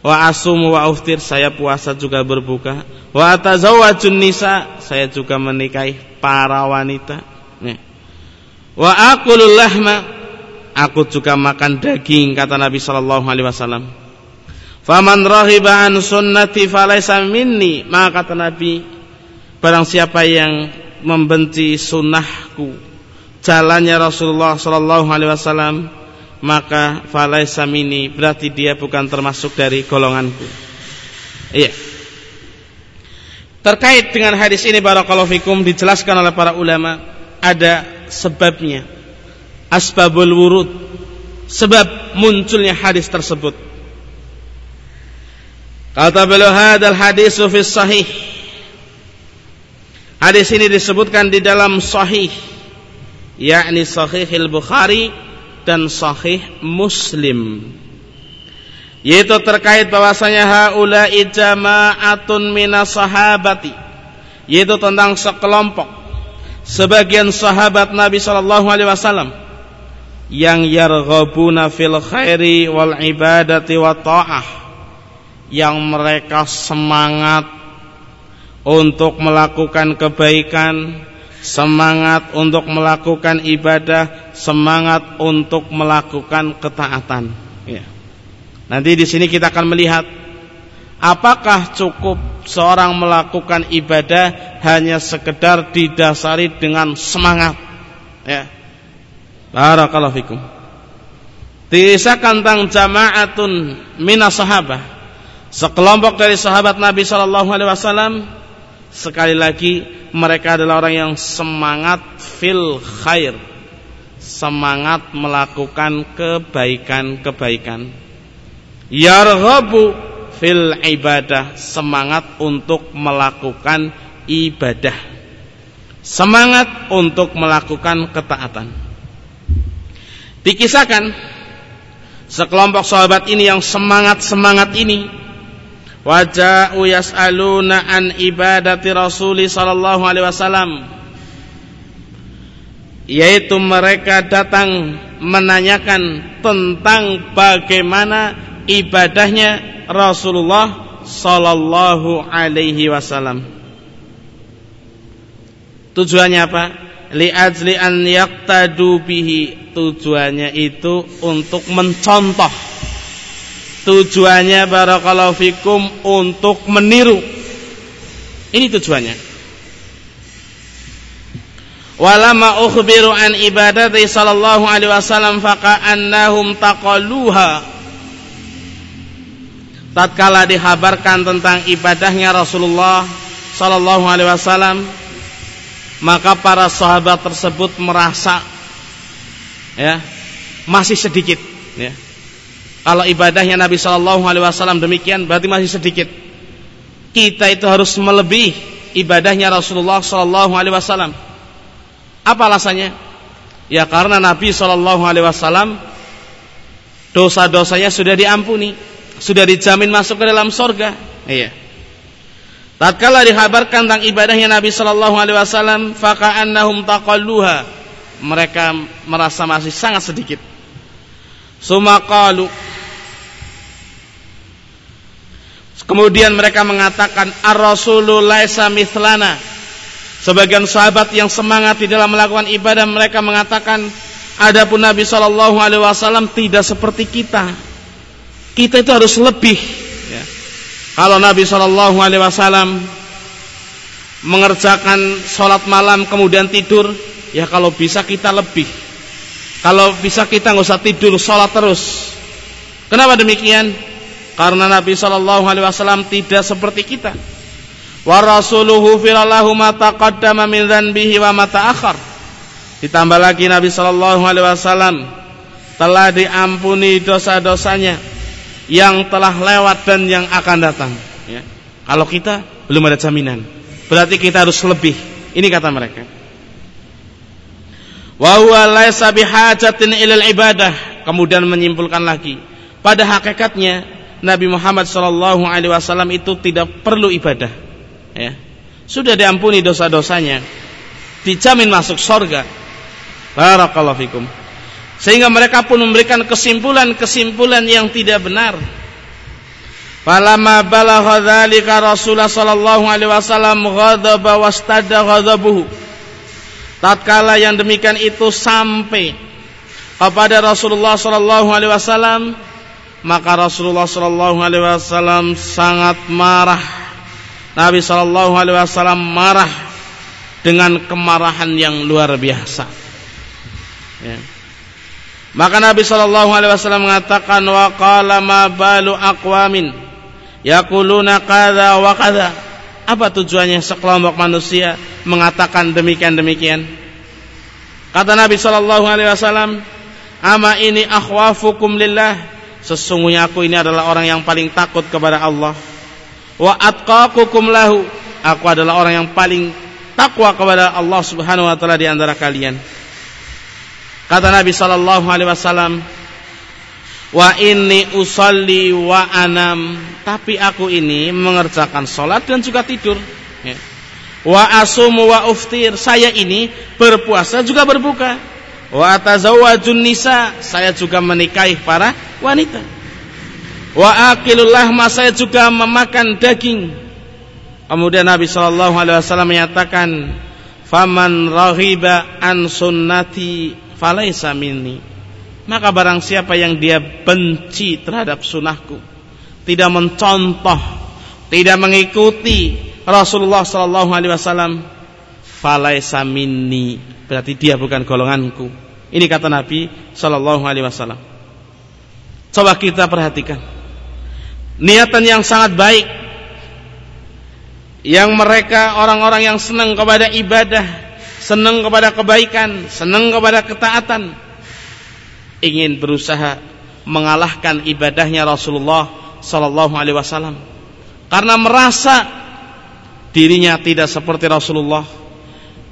wa asum wa uftir saya puasa juga berbuka wa atazawwajun nisa saya juga menikahi para wanita Nih. wa akulul lahma aku juga makan daging kata Nabi sallallahu alaihi wasallam Faman rahiba an sunnati falaysa minni. Maka kata Nabi, barang siapa yang membenci sunnahku, jalannya Rasulullah sallallahu alaihi wasallam, maka falaysa minni, berarti dia bukan termasuk dari golonganku. Iya. Terkait dengan hadis ini barakallahu fikum dijelaskan oleh para ulama ada sebabnya. Asbabul wurud. Sebab munculnya hadis tersebut. Kata beliau hadal hadis fi sahih. Hadis ini disebutkan di dalam sahih yakni sahih al-Bukhari dan sahih Muslim. Yaitu terkait bahwasanya haula jama'atun minas sahabati. Yaitu tentang sekelompok sebagian sahabat Nabi sallallahu alaihi wasallam yang yarghabuna fil khairi wal ibadati wa ta'ah yang mereka semangat untuk melakukan kebaikan, semangat untuk melakukan ibadah, semangat untuk melakukan ketaatan. Ya. Nanti di sini kita akan melihat apakah cukup seorang melakukan ibadah hanya sekedar didasari dengan semangat. Ya. Barakallahu fikum. Diisahkan tentang jama'atun minas sahabah Sekelompok dari sahabat Nabi Shallallahu Alaihi Wasallam sekali lagi mereka adalah orang yang semangat fil khair, semangat melakukan kebaikan-kebaikan. Yarghabu fil ibadah, semangat untuk melakukan ibadah. Semangat untuk melakukan ketaatan. Dikisahkan sekelompok sahabat ini yang semangat-semangat ini Waja'u yas'aluna an ibadati Rasuli sallallahu alaihi wasallam yaitu mereka datang menanyakan tentang bagaimana ibadahnya Rasulullah sallallahu alaihi wasallam. Tujuannya apa? li ajli an yaqtadu tujuannya itu untuk mencontoh tujuannya barakallahu fikum untuk meniru. Ini tujuannya. Walama ukhbiru an ibadati sallallahu alaihi wasallam faqa'annahum taqalluha tatkala dihabarkan tentang ibadahnya Rasulullah sallallahu alaihi wasallam maka para sahabat tersebut merasa ya masih sedikit ya kalau ibadahnya Nabi sallallahu alaihi wasallam demikian berarti masih sedikit kita itu harus melebihi ibadahnya Rasulullah sallallahu alaihi wasallam apa alasannya? Ya karena Nabi Shallallahu Alaihi Wasallam dosa-dosanya sudah diampuni, sudah dijamin masuk ke dalam sorga. Iya. Tatkala dikabarkan tentang ibadahnya Nabi Shallallahu Alaihi Wasallam, faka'annahum taqalluha. Mereka merasa masih sangat sedikit. Sumakalu. Kemudian mereka mengatakan ar-rasulu laisa mithlana Sebagian sahabat yang semangat di dalam melakukan ibadah mereka mengatakan, adapun Nabi Shallallahu Alaihi Wasallam tidak seperti kita. Kita itu harus lebih. Ya. Kalau Nabi Shallallahu Alaihi Wasallam mengerjakan sholat malam kemudian tidur, ya kalau bisa kita lebih. Kalau bisa kita nggak usah tidur, sholat terus. Kenapa demikian? Karena Nabi Shallallahu Alaihi Wasallam tidak seperti kita. Wa rasuluhu firallahu ma taqaddama min dhanbihi wa ma ta'akhkhar. Ditambah lagi Nabi sallallahu alaihi wasallam telah diampuni dosa-dosanya yang telah lewat dan yang akan datang. Ya. kalau kita belum ada jaminan berarti kita harus lebih. Ini kata mereka. Wa huwa laisa bihajatin ilal ibadah. Kemudian menyimpulkan lagi pada hakikatnya Nabi Muhammad wasallam itu tidak perlu ibadah ya, sudah diampuni dosa-dosanya, dijamin masuk surga. Barakallahu fikum. Sehingga mereka pun memberikan kesimpulan-kesimpulan yang tidak benar. Falamma balagha dzalika Rasulullah sallallahu alaihi wasallam ghadaba wastada ghadabuhu. Tatkala yang demikian itu sampai kepada Rasulullah sallallahu alaihi wasallam, maka Rasulullah sallallahu alaihi wasallam sangat marah Nabi Shallallahu Alaihi Wasallam marah dengan kemarahan yang luar biasa. Ya. Maka Nabi Shallallahu Alaihi Wasallam mengatakan wa qala ma balu aqwamin yaquluna kadza wa kadza. Apa tujuannya sekelompok manusia mengatakan demikian demikian? Kata Nabi Shallallahu Alaihi Wasallam, ama ini akhwafukum lillah. Sesungguhnya aku ini adalah orang yang paling takut kepada Allah. Wa atqaqukum lahu. Aku adalah orang yang paling takwa kepada Allah Subhanahu wa taala di antara kalian. Kata Nabi sallallahu alaihi wasallam wa inni usalli wa anam. Tapi aku ini mengerjakan salat dan juga tidur. Ya. wa asumu wa uftir. Saya ini berpuasa juga berbuka wa atazawwajun nisa saya juga menikahi para wanita Wa akilullah saya juga memakan daging. Kemudian Nabi Shallallahu Alaihi Wasallam menyatakan, "Faman rahiba an sunnati falaisa minni." Maka barang siapa yang dia benci terhadap sunnahku, tidak mencontoh, tidak mengikuti Rasulullah Shallallahu Alaihi Wasallam, falaisa minni. Berarti dia bukan golonganku. Ini kata Nabi Shallallahu Alaihi Wasallam. Coba kita perhatikan. Niatan yang sangat baik. Yang mereka orang-orang yang senang kepada ibadah senang kepada kebaikan senang kepada ketaatan ingin berusaha mengalahkan ibadahnya Rasulullah sallallahu alaihi wasallam. Karena merasa dirinya tidak seperti Rasulullah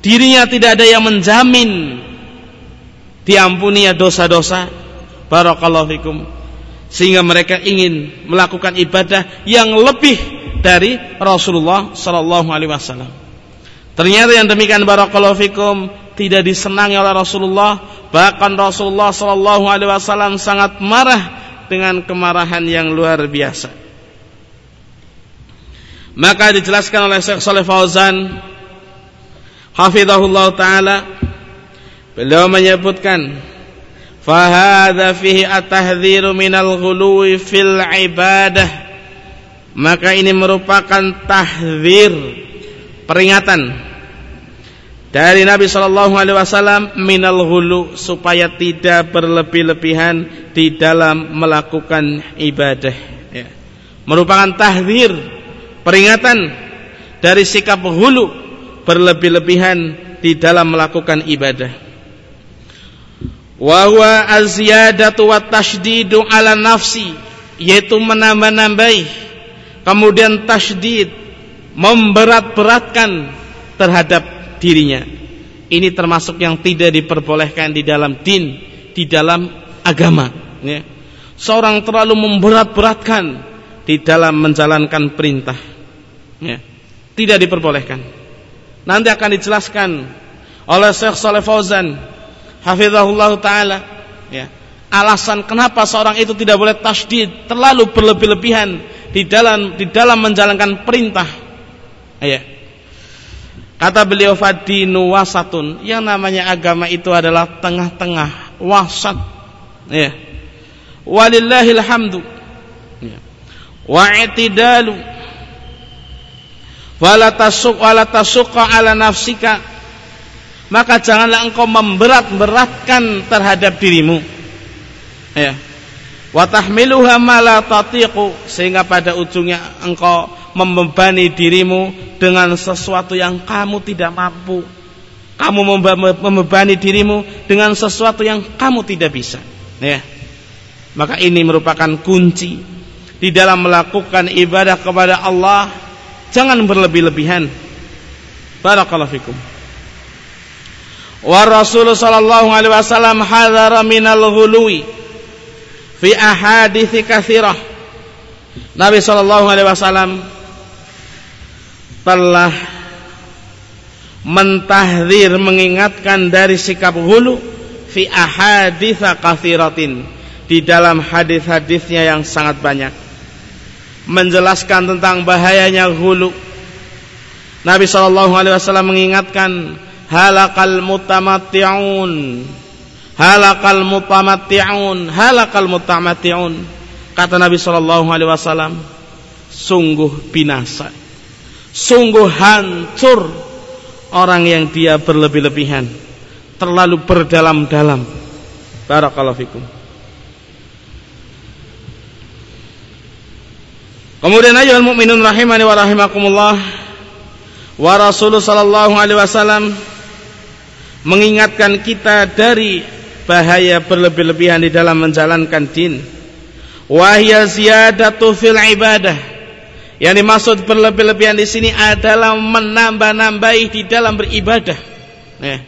dirinya tidak ada yang menjamin diampuni dosa-dosa barakallahu fikum sehingga mereka ingin melakukan ibadah yang lebih dari Rasulullah sallallahu alaihi wasallam. Ternyata yang demikian barakallahu fikum tidak disenangi oleh Rasulullah, bahkan Rasulullah sallallahu alaihi wasallam sangat marah dengan kemarahan yang luar biasa. Maka dijelaskan oleh Syekh Saleh Fauzan hafizahullah taala beliau menyebutkan fahadha fihi at-tahdhiru minal ghuluwi fil ibadah maka ini merupakan tahdzir peringatan dari Nabi Shallallahu Alaihi Wasallam minal hulu supaya tidak berlebih-lebihan di dalam melakukan ibadah. Ya. Merupakan tahdir, peringatan dari sikap hulu berlebih-lebihan di dalam melakukan ibadah. Wahwa aziyadatu wa tashdidu ala nafsi yaitu menambah-nambahi kemudian tashdid memberat-beratkan terhadap dirinya. Ini termasuk yang tidak diperbolehkan di dalam din, di dalam agama. Ya. Seorang terlalu memberat-beratkan di dalam menjalankan perintah. Ya. Tidak diperbolehkan. Nanti akan dijelaskan oleh Syekh Saleh Fauzan, hafizahullah taala, ya. Alasan kenapa seorang itu tidak boleh tasdid, terlalu berlebih-lebihan di dalam di dalam menjalankan perintah. Ya Kata beliau fadinu wasatun, yang namanya agama itu adalah tengah-tengah, wasat. Ya. Walillahil hamdu. Ya. Wa i'tidalu. Wala tasuk wala ala nafsika. Maka janganlah engkau memberat-beratkan terhadap dirimu. Ya. Wa tahmiluha ma la tatiqu sehingga pada ujungnya engkau membebani dirimu dengan sesuatu yang kamu tidak mampu. Kamu membebani dirimu dengan sesuatu yang kamu tidak bisa. Ya. Maka ini merupakan kunci di dalam melakukan ibadah kepada Allah. Jangan berlebih-lebihan. Barakallahu fikum. Wa Rasul sallallahu alaihi wasallam hadzara minal ghuluwi fi ahadits katsirah. Nabi sallallahu alaihi wasallam telah mentahdir mengingatkan dari sikap hulu fi ahaditha kathiratin di dalam hadis-hadisnya yang sangat banyak menjelaskan tentang bahayanya hulu Nabi sallallahu alaihi wasallam mengingatkan halakal mutamatti'un halakal mutamatti'un halakal mutamatti'un kata Nabi sallallahu alaihi wasallam sungguh binasa. Sungguh hancur orang yang dia berlebih-lebihan, terlalu berdalam-dalam. Barakallahu fikum. Kemudian ayuhal mukminun rahimani wa rahimakumullah wa Rasulullah sallallahu alaihi wasallam mengingatkan kita dari bahaya berlebih-lebihan di dalam menjalankan din. Wahya ziyadatu fil ibadah yang dimaksud berlebih-lebihan di sini adalah menambah-nambahi di dalam beribadah. Ya.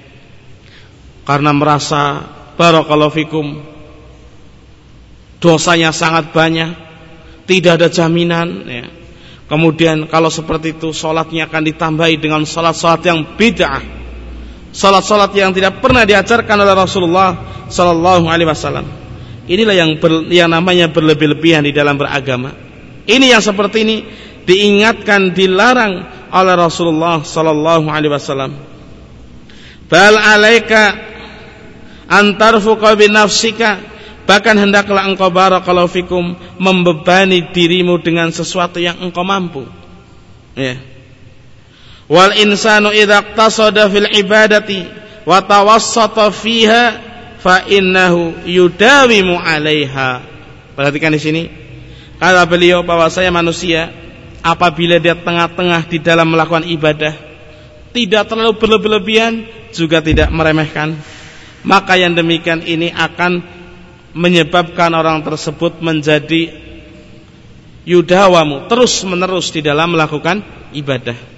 Karena merasa barakallahu fikum dosanya sangat banyak, tidak ada jaminan ya. Kemudian kalau seperti itu sholatnya akan ditambahi dengan sholat-sholat yang bid'ah. Sholat-sholat yang tidak pernah diajarkan oleh Rasulullah Sallallahu Alaihi Wasallam. Inilah yang ber, yang namanya berlebih-lebihan di dalam beragama. Ini yang seperti ini diingatkan dilarang oleh Rasulullah sallallahu alaihi wasallam. Bal alaika antarfuqa bi nafsika bahkan hendaklah engkau barakallahu fikum membebani dirimu dengan sesuatu yang engkau mampu. Ya. Wal insanu idza iqtasada fil ibadati wa tawassata fiha fa innahu yudawimu 'alaiha. Perhatikan di sini. Kata beliau bahwa saya manusia apabila dia tengah-tengah di dalam melakukan ibadah tidak terlalu berlebihan juga tidak meremehkan. Maka yang demikian ini akan menyebabkan orang tersebut menjadi yudawamu terus menerus di dalam melakukan ibadah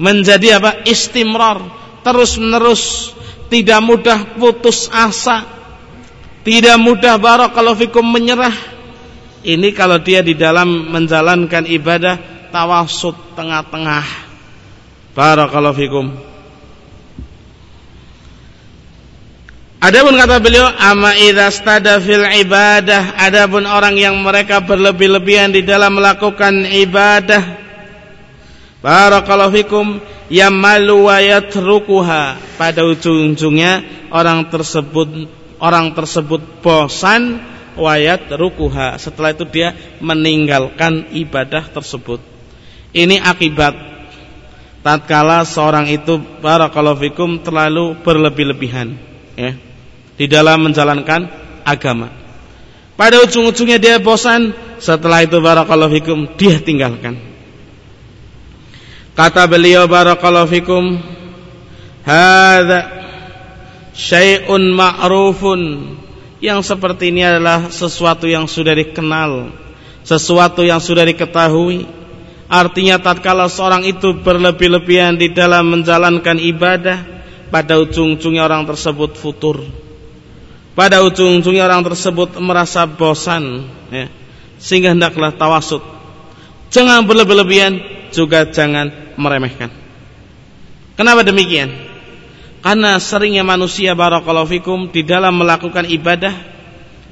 menjadi apa? Istimrar. Terus menerus tidak mudah putus asa. Tidak mudah barakallahu fikum menyerah. Ini kalau dia di dalam menjalankan ibadah tawasud tengah-tengah. Barakallahu fikum. Adapun kata beliau, ama idza stada fil ibadah, adapun orang yang mereka berlebih-lebihan di dalam melakukan ibadah, Barakallahu fikum yamalu wa yatrukuha. Pada ujung-ujungnya orang tersebut orang tersebut bosan wayat rukuha. Setelah itu dia meninggalkan ibadah tersebut. Ini akibat tatkala seorang itu barakallahu fikum terlalu berlebih-lebihan ya di dalam menjalankan agama. Pada ujung-ujungnya dia bosan, setelah itu barakallahu fikum dia tinggalkan. Kata beliau barakallahu fikum, "Hadza syai'un ma'rufun." Yang seperti ini adalah sesuatu yang sudah dikenal, sesuatu yang sudah diketahui. Artinya tatkala seorang itu berlebih-lebihan di dalam menjalankan ibadah, pada ujung-ujungnya orang tersebut futur. Pada ujung-ujungnya orang tersebut merasa bosan, ya. Sehingga hendaklah tawasud. Jangan berlebih-lebihan, juga jangan meremehkan. Kenapa demikian? Karena seringnya manusia barakallahu fikum di dalam melakukan ibadah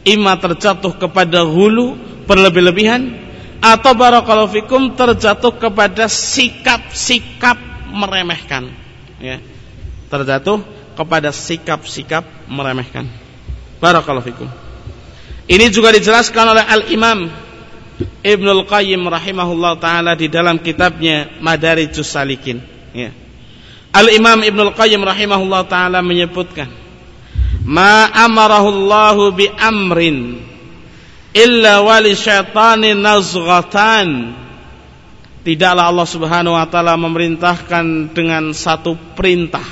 imma terjatuh kepada hulu berlebih-lebihan atau barakallahu fikum terjatuh kepada sikap-sikap meremehkan ya. Terjatuh kepada sikap-sikap meremehkan. Barakallahu fikum. Ini juga dijelaskan oleh Al-Imam Ibnul Qayyim rahimahullah taala di dalam kitabnya Madarijus Salikin. Ya. Al Imam Ibnul Qayyim rahimahullah taala menyebutkan ma amarahullahu bi amrin illa wali syaitani nazghatan. Tidaklah Allah Subhanahu wa taala memerintahkan dengan satu perintah.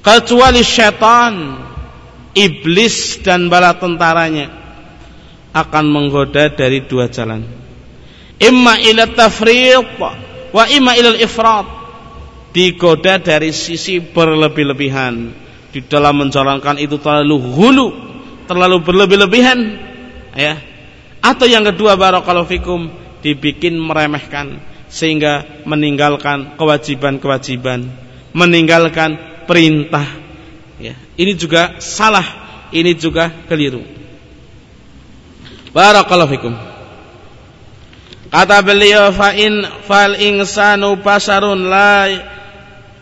Kecuali syaitan iblis dan bala tentaranya akan menggoda dari dua jalan. Imma ila tafriq wa imma ila ifrat. Digoda dari sisi berlebih-lebihan di dalam menjalankan itu terlalu hulu, terlalu berlebih-lebihan ya. Atau yang kedua barakallahu fikum dibikin meremehkan sehingga meninggalkan kewajiban-kewajiban, meninggalkan perintah ya. Ini juga salah, ini juga keliru. Barakallahu fikum. Kata beliau fa in fal insanu basarun la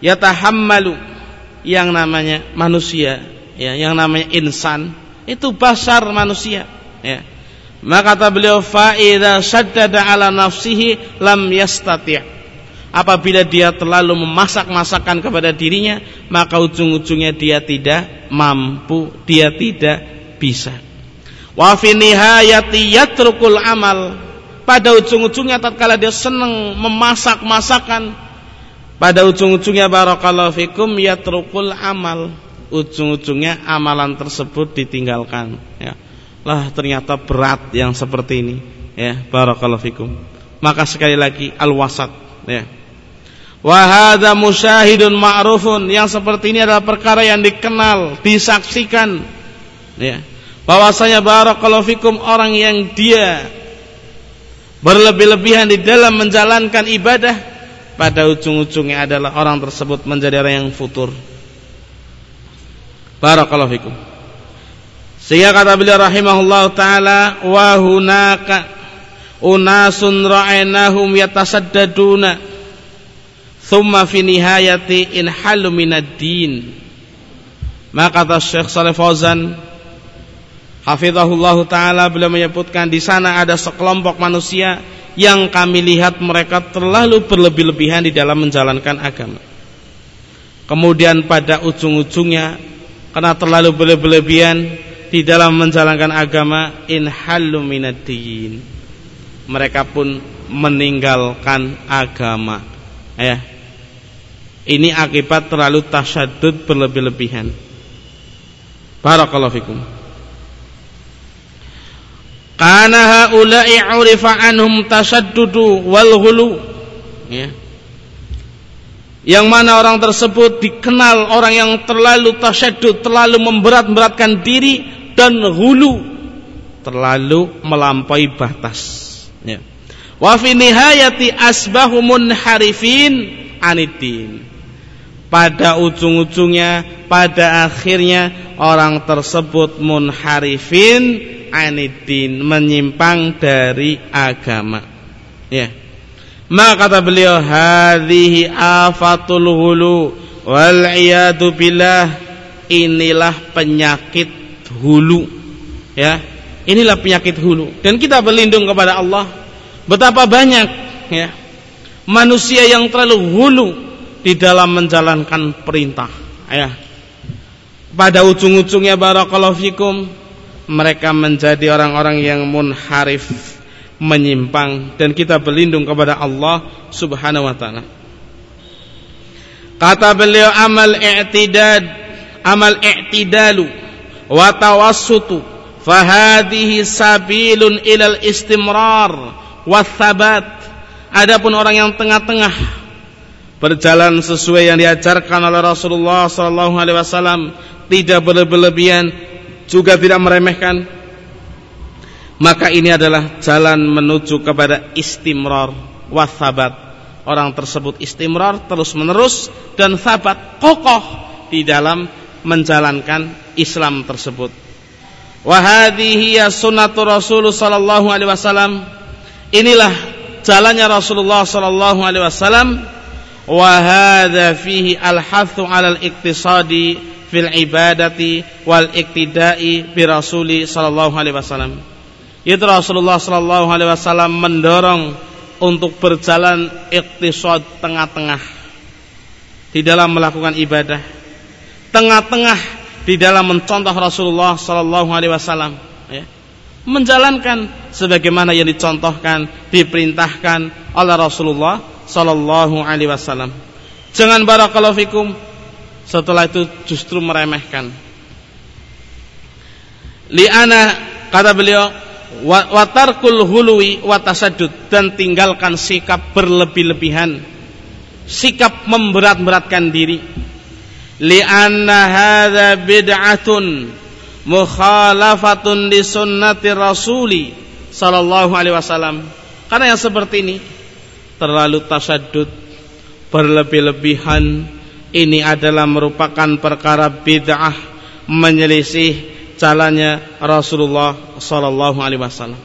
yatahammalu. Yang namanya manusia ya yang namanya insan itu basar manusia ya. Maka kata beliau fa idza shaddada ala nafsihi lam yastati' apabila dia terlalu memasak-masakan kepada dirinya maka ujung-ujungnya dia tidak mampu dia tidak bisa Wa fi nihayati yatrukul amal. Pada ujung-ujungnya tatkala dia senang memasak masakan, pada ujung-ujungnya barakallahu fikum yatrukul amal. Ujung-ujungnya amalan tersebut ditinggalkan, ya. Lah ternyata berat yang seperti ini, ya. Barakallahu fikum. Maka sekali lagi al-wasat, ya. Wahada musyahidun ma'rufun yang seperti ini adalah perkara yang dikenal, disaksikan, ya bahwasanya barakallahu fikum orang yang dia berlebih-lebihan di dalam menjalankan ibadah pada ujung-ujungnya adalah orang tersebut menjadi orang yang futur. Barakallahu fikum. Sehingga kata beliau rahimahullah taala wa hunaka unasun ra'ainahum yatasaddaduna thumma fi nihayati in halu minad din. Maka kata Syekh Saleh Fauzan Hafizahullah taala beliau menyebutkan di sana ada sekelompok manusia yang kami lihat mereka terlalu berlebih-lebihan di dalam menjalankan agama. Kemudian pada ujung-ujungnya karena terlalu berlebih-lebihan di dalam menjalankan agama inhalu minaddin. Mereka pun meninggalkan agama. Ya. Ini akibat terlalu tasyadud berlebih-lebihan. Barakallahu fikum. Karena haula'i urifa anhum tasaddudu wal ghulu. Ya. Yang mana orang tersebut dikenal orang yang terlalu tasaddud, terlalu memberat-beratkan diri dan hulu, terlalu melampaui batas. Ya. Wa fi nihayati asbahumun harifin anidin. Pada ujung-ujungnya, pada akhirnya orang tersebut munharifin anidin menyimpang dari agama ya Maka kata beliau, hadhihi afatul hulu wal iyadu billah. Inilah penyakit hulu. Ya. Inilah penyakit hulu dan kita berlindung kepada Allah. Betapa banyak ya manusia yang terlalu hulu di dalam menjalankan perintah. Ya. Pada ujung-ujungnya barakallahu fikum mereka menjadi orang-orang yang munharif menyimpang dan kita berlindung kepada Allah Subhanahu wa taala. Kata beliau amal i'tidad amal i'tidalu wa tawassutu fahadhihi sabilun ilal istimrar wa. Adapun orang yang tengah-tengah berjalan sesuai yang diajarkan oleh Rasulullah sallallahu alaihi wasallam, tidak berlebihan juga tidak meremehkan maka ini adalah jalan menuju kepada istimrar wasabat. Orang tersebut istimrar terus menerus dan sabat kokoh di dalam menjalankan Islam tersebut. Wahadihi sunnatu Rasul sallallahu alaihi wasallam. Inilah jalannya Rasulullah sallallahu alaihi wasallam. Wa hadza fihi al-hathu 'ala al-iktisadi fil ibadati wal iktida'i bi Rasuli sallallahu alaihi wasallam itu Rasulullah Shallallahu Alaihi Wasallam mendorong untuk berjalan iktisad tengah-tengah di dalam melakukan ibadah, tengah-tengah di dalam mencontoh Rasulullah Shallallahu Alaihi Wasallam, ya. menjalankan sebagaimana yang dicontohkan, diperintahkan oleh Rasulullah Shallallahu Alaihi Wasallam. Jangan barakallahu fikum setelah itu justru meremehkan. Liana kata beliau watarkul hului watasadud dan tinggalkan sikap berlebih-lebihan sikap memberat-beratkan diri li'anna hadza bid'atun mukhalafatun li sunnati rasuli sallallahu alaihi wasallam karena yang seperti ini terlalu tasaddud berlebih-lebihan ini adalah merupakan perkara bid'ah menyelisih jalannya Rasulullah sallallahu alaihi wasallam.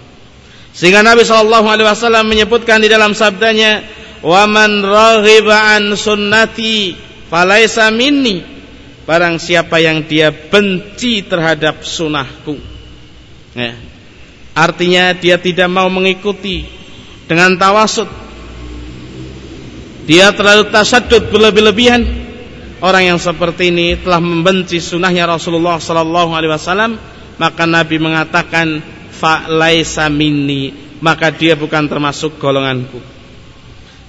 Sehingga Nabi sallallahu alaihi wasallam menyebutkan di dalam sabdanya, "Wa man raghiba an sunnati falaisa minni." Barang siapa yang dia benci terhadap sunahku. Ya. Artinya dia tidak mau mengikuti dengan tawasud. Dia terlalu tasaddud berlebih-lebihan orang yang seperti ini telah membenci sunnahnya Rasulullah Sallallahu Alaihi Wasallam maka Nabi mengatakan fa laisa minni maka dia bukan termasuk golonganku.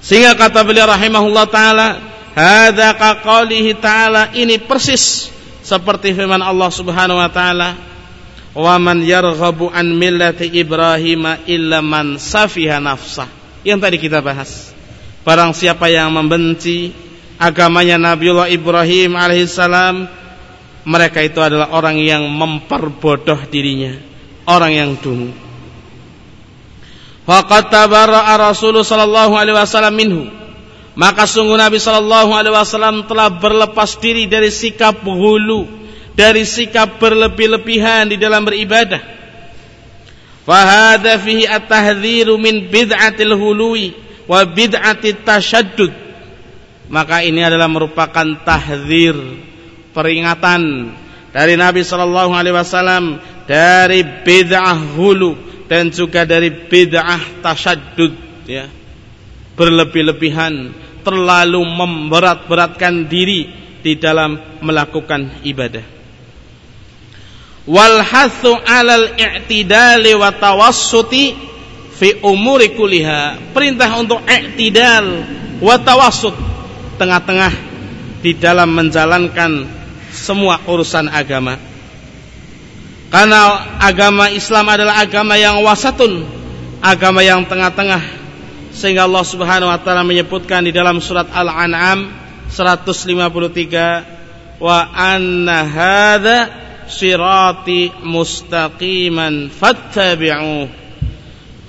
Sehingga kata beliau rahimahullah taala hadza kaqalihi taala ini persis seperti firman Allah Subhanahu wa taala wa man yarghabu an millati Ibrahim illa man safiha nafsah. Yang tadi kita bahas. Barang siapa yang membenci agamanya Nabiullah Ibrahim alaihissalam mereka itu adalah orang yang memperbodoh dirinya orang yang dungu. Faqad tabarra'a Rasulullah sallallahu alaihi wasallam minhu. Maka sungguh Nabi sallallahu alaihi wasallam telah berlepas diri dari sikap hulu dari sikap berlebih-lebihan di dalam beribadah. Fa hadza fihi at-tahdhiru min bid'atil hului wa bid'atit tashaddud maka ini adalah merupakan tahzir peringatan dari Nabi Shallallahu Alaihi Wasallam dari bid'ah hulu dan juga dari bid'ah tasyadud ya. Berlebih-lebihan terlalu memberat-beratkan diri di dalam melakukan ibadah. Wal hathu alal i'tidali wa tawassuti fi umuri kuliha perintah untuk i'tidal wa tawassut tengah-tengah di dalam menjalankan semua urusan agama. Karena agama Islam adalah agama yang wasatun, agama yang tengah-tengah. Sehingga Allah Subhanahu wa taala menyebutkan di dalam surat Al-An'am 153 wa anna hadza sirati mustaqiman fattabi'uh.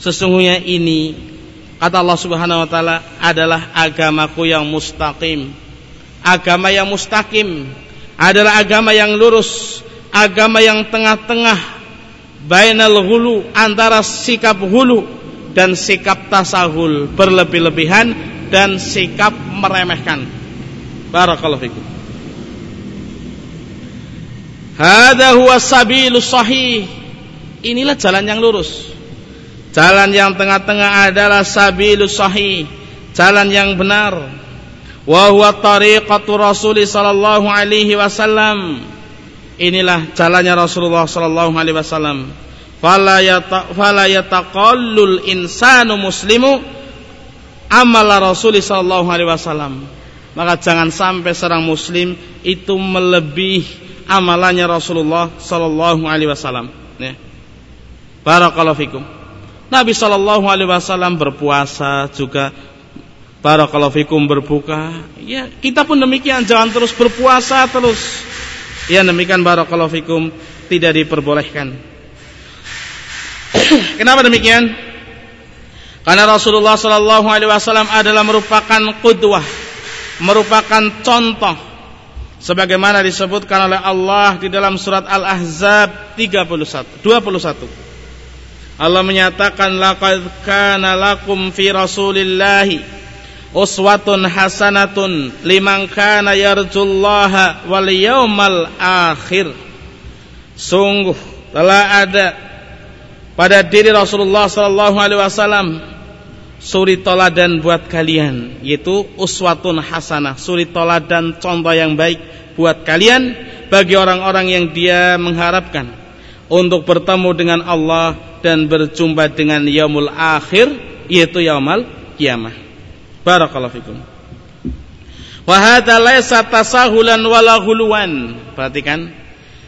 Sesungguhnya ini Kata Allah Subhanahu wa taala adalah agamaku yang mustaqim. Agama yang mustaqim adalah agama yang lurus, agama yang tengah-tengah bainal hulu antara sikap hulu dan sikap tasahul berlebih-lebihan dan sikap meremehkan. Barakallahu fikum. Hada huwa sabilus sahih. Inilah jalan yang lurus. Jalan yang tengah-tengah adalah sabilus sahih, jalan yang benar. Wa huwa tariqatu Rasul sallallahu alaihi wasallam. Inilah jalannya Rasulullah sallallahu alaihi wasallam. Fala yata fala yataqallul insanu muslimu amal Rasul sallallahu alaihi wasallam. Maka jangan sampai seorang muslim itu melebihi amalannya Rasulullah sallallahu alaihi wasallam ya. Barakallahu fikum. Nabi sallallahu alaihi wasallam berpuasa juga Barakallahu fikum berbuka. Ya, kita pun demikian jangan terus berpuasa terus. Ya, demikian barakallahu fikum tidak diperbolehkan. (coughs) Kenapa demikian? Karena Rasulullah sallallahu alaihi wasallam adalah merupakan qudwah, merupakan contoh sebagaimana disebutkan oleh Allah di dalam surat Al-Ahzab 31 21 Allah menyatakan laqad kana lakum fi rasulillahi uswatun hasanatun liman kana yarjullaha wal yawmal akhir. Sungguh telah ada pada diri Rasulullah sallallahu alaihi wasallam suri toladan buat kalian yaitu uswatun hasanah suri toladan contoh yang baik buat kalian bagi orang-orang yang dia mengharapkan untuk bertemu dengan Allah dan berjumpa dengan yaumul akhir yaitu yaumul kiamah. Barakallahu fikum. Wa hadza laysa tasahulan wala ghuluwan. Perhatikan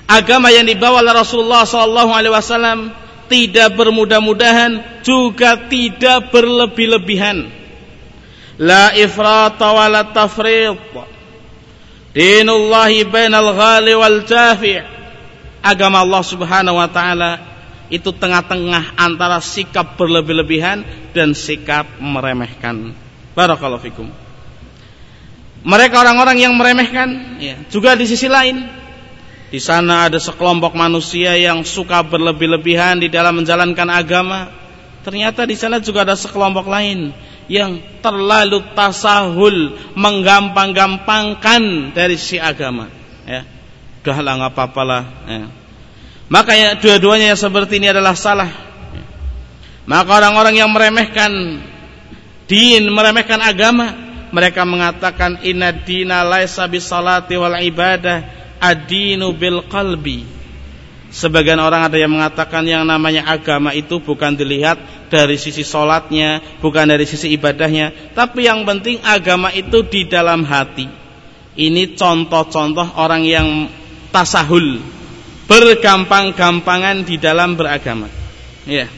agama yang dibawa oleh Rasulullah sallallahu alaihi wasallam tidak bermudah-mudahan juga tidak berlebih-lebihan. La ifrata wa la tafrid dinullahi bainal ghali wal jafi' agama Allah Subhanahu wa taala itu tengah-tengah antara sikap berlebih-lebihan dan sikap meremehkan. Barakallahu fikum. Mereka orang-orang yang meremehkan, ya, juga di sisi lain di sana ada sekelompok manusia yang suka berlebih-lebihan di dalam menjalankan agama. Ternyata di sana juga ada sekelompok lain yang terlalu tasahul, menggampang-gampangkan dari si agama. Ya, udahlah nggak apa-apa lah. Ya. Dua-duanya yang seperti ini adalah salah. Maka orang-orang yang meremehkan din, meremehkan agama, mereka mengatakan inna dina laisa bisalati wal ibadah adinu bil qalbi. Sebagian orang ada yang mengatakan yang namanya agama itu bukan dilihat dari sisi solatnya, bukan dari sisi ibadahnya, tapi yang penting agama itu di dalam hati. Ini contoh-contoh orang yang tasahul, bergampang-gampangan di dalam beragama. Ya.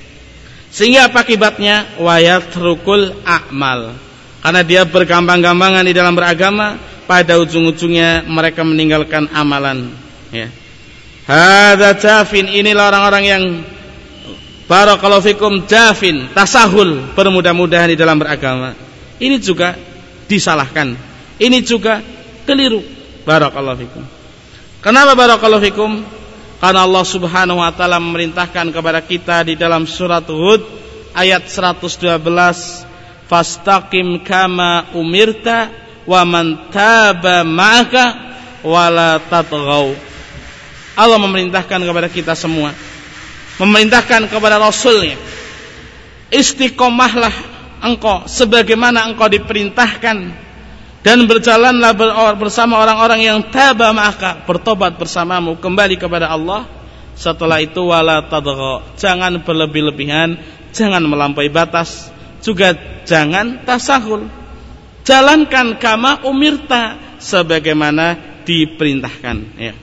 Sehingga apa akibatnya? Wayat rukul akmal. Karena dia bergampang-gampangan di dalam beragama, pada ujung-ujungnya mereka meninggalkan amalan ya hadza jafin inilah orang-orang yang barakallahu fikum jafin tasahul bermudah-mudahan di dalam beragama ini juga disalahkan ini juga keliru barakallahu fikum kenapa barakallahu fikum karena Allah Subhanahu wa taala memerintahkan kepada kita di dalam surat Hud ayat 112 fastaqim kama umirta wa man taba ma'aka wala tatghaw. Allah memerintahkan kepada kita semua, memerintahkan kepada Rasulnya, istiqomahlah engkau sebagaimana engkau diperintahkan dan berjalanlah bersama orang-orang yang taba maka bertobat bersamamu. Kembali kepada Allah. Setelah itu wala tadgha. Jangan berlebih-lebihan. Jangan melampaui batas. Juga jangan tasahul. Jalankan kama umirta. Sebagaimana diperintahkan. Ya.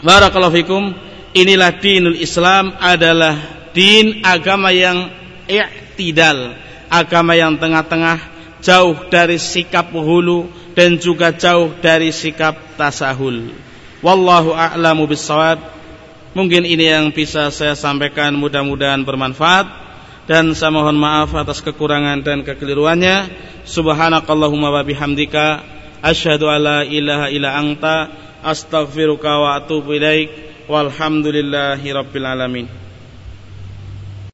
Barakallahu fikum. Inilah dinul Islam adalah din agama yang i'tidal. Agama yang tengah-tengah jauh dari sikap hulu dan juga jauh dari sikap tasahul. Wallahu a'lamu bissawab. Mungkin ini yang bisa saya sampaikan mudah-mudahan bermanfaat. Dan saya mohon maaf atas kekurangan dan kekeliruannya. Subhanakallahumma wa bihamdika. Asyhadu alla ilaha illa anta. Astaghfiruka wa atubu ilaik. Walhamdulillahi rabbil alamin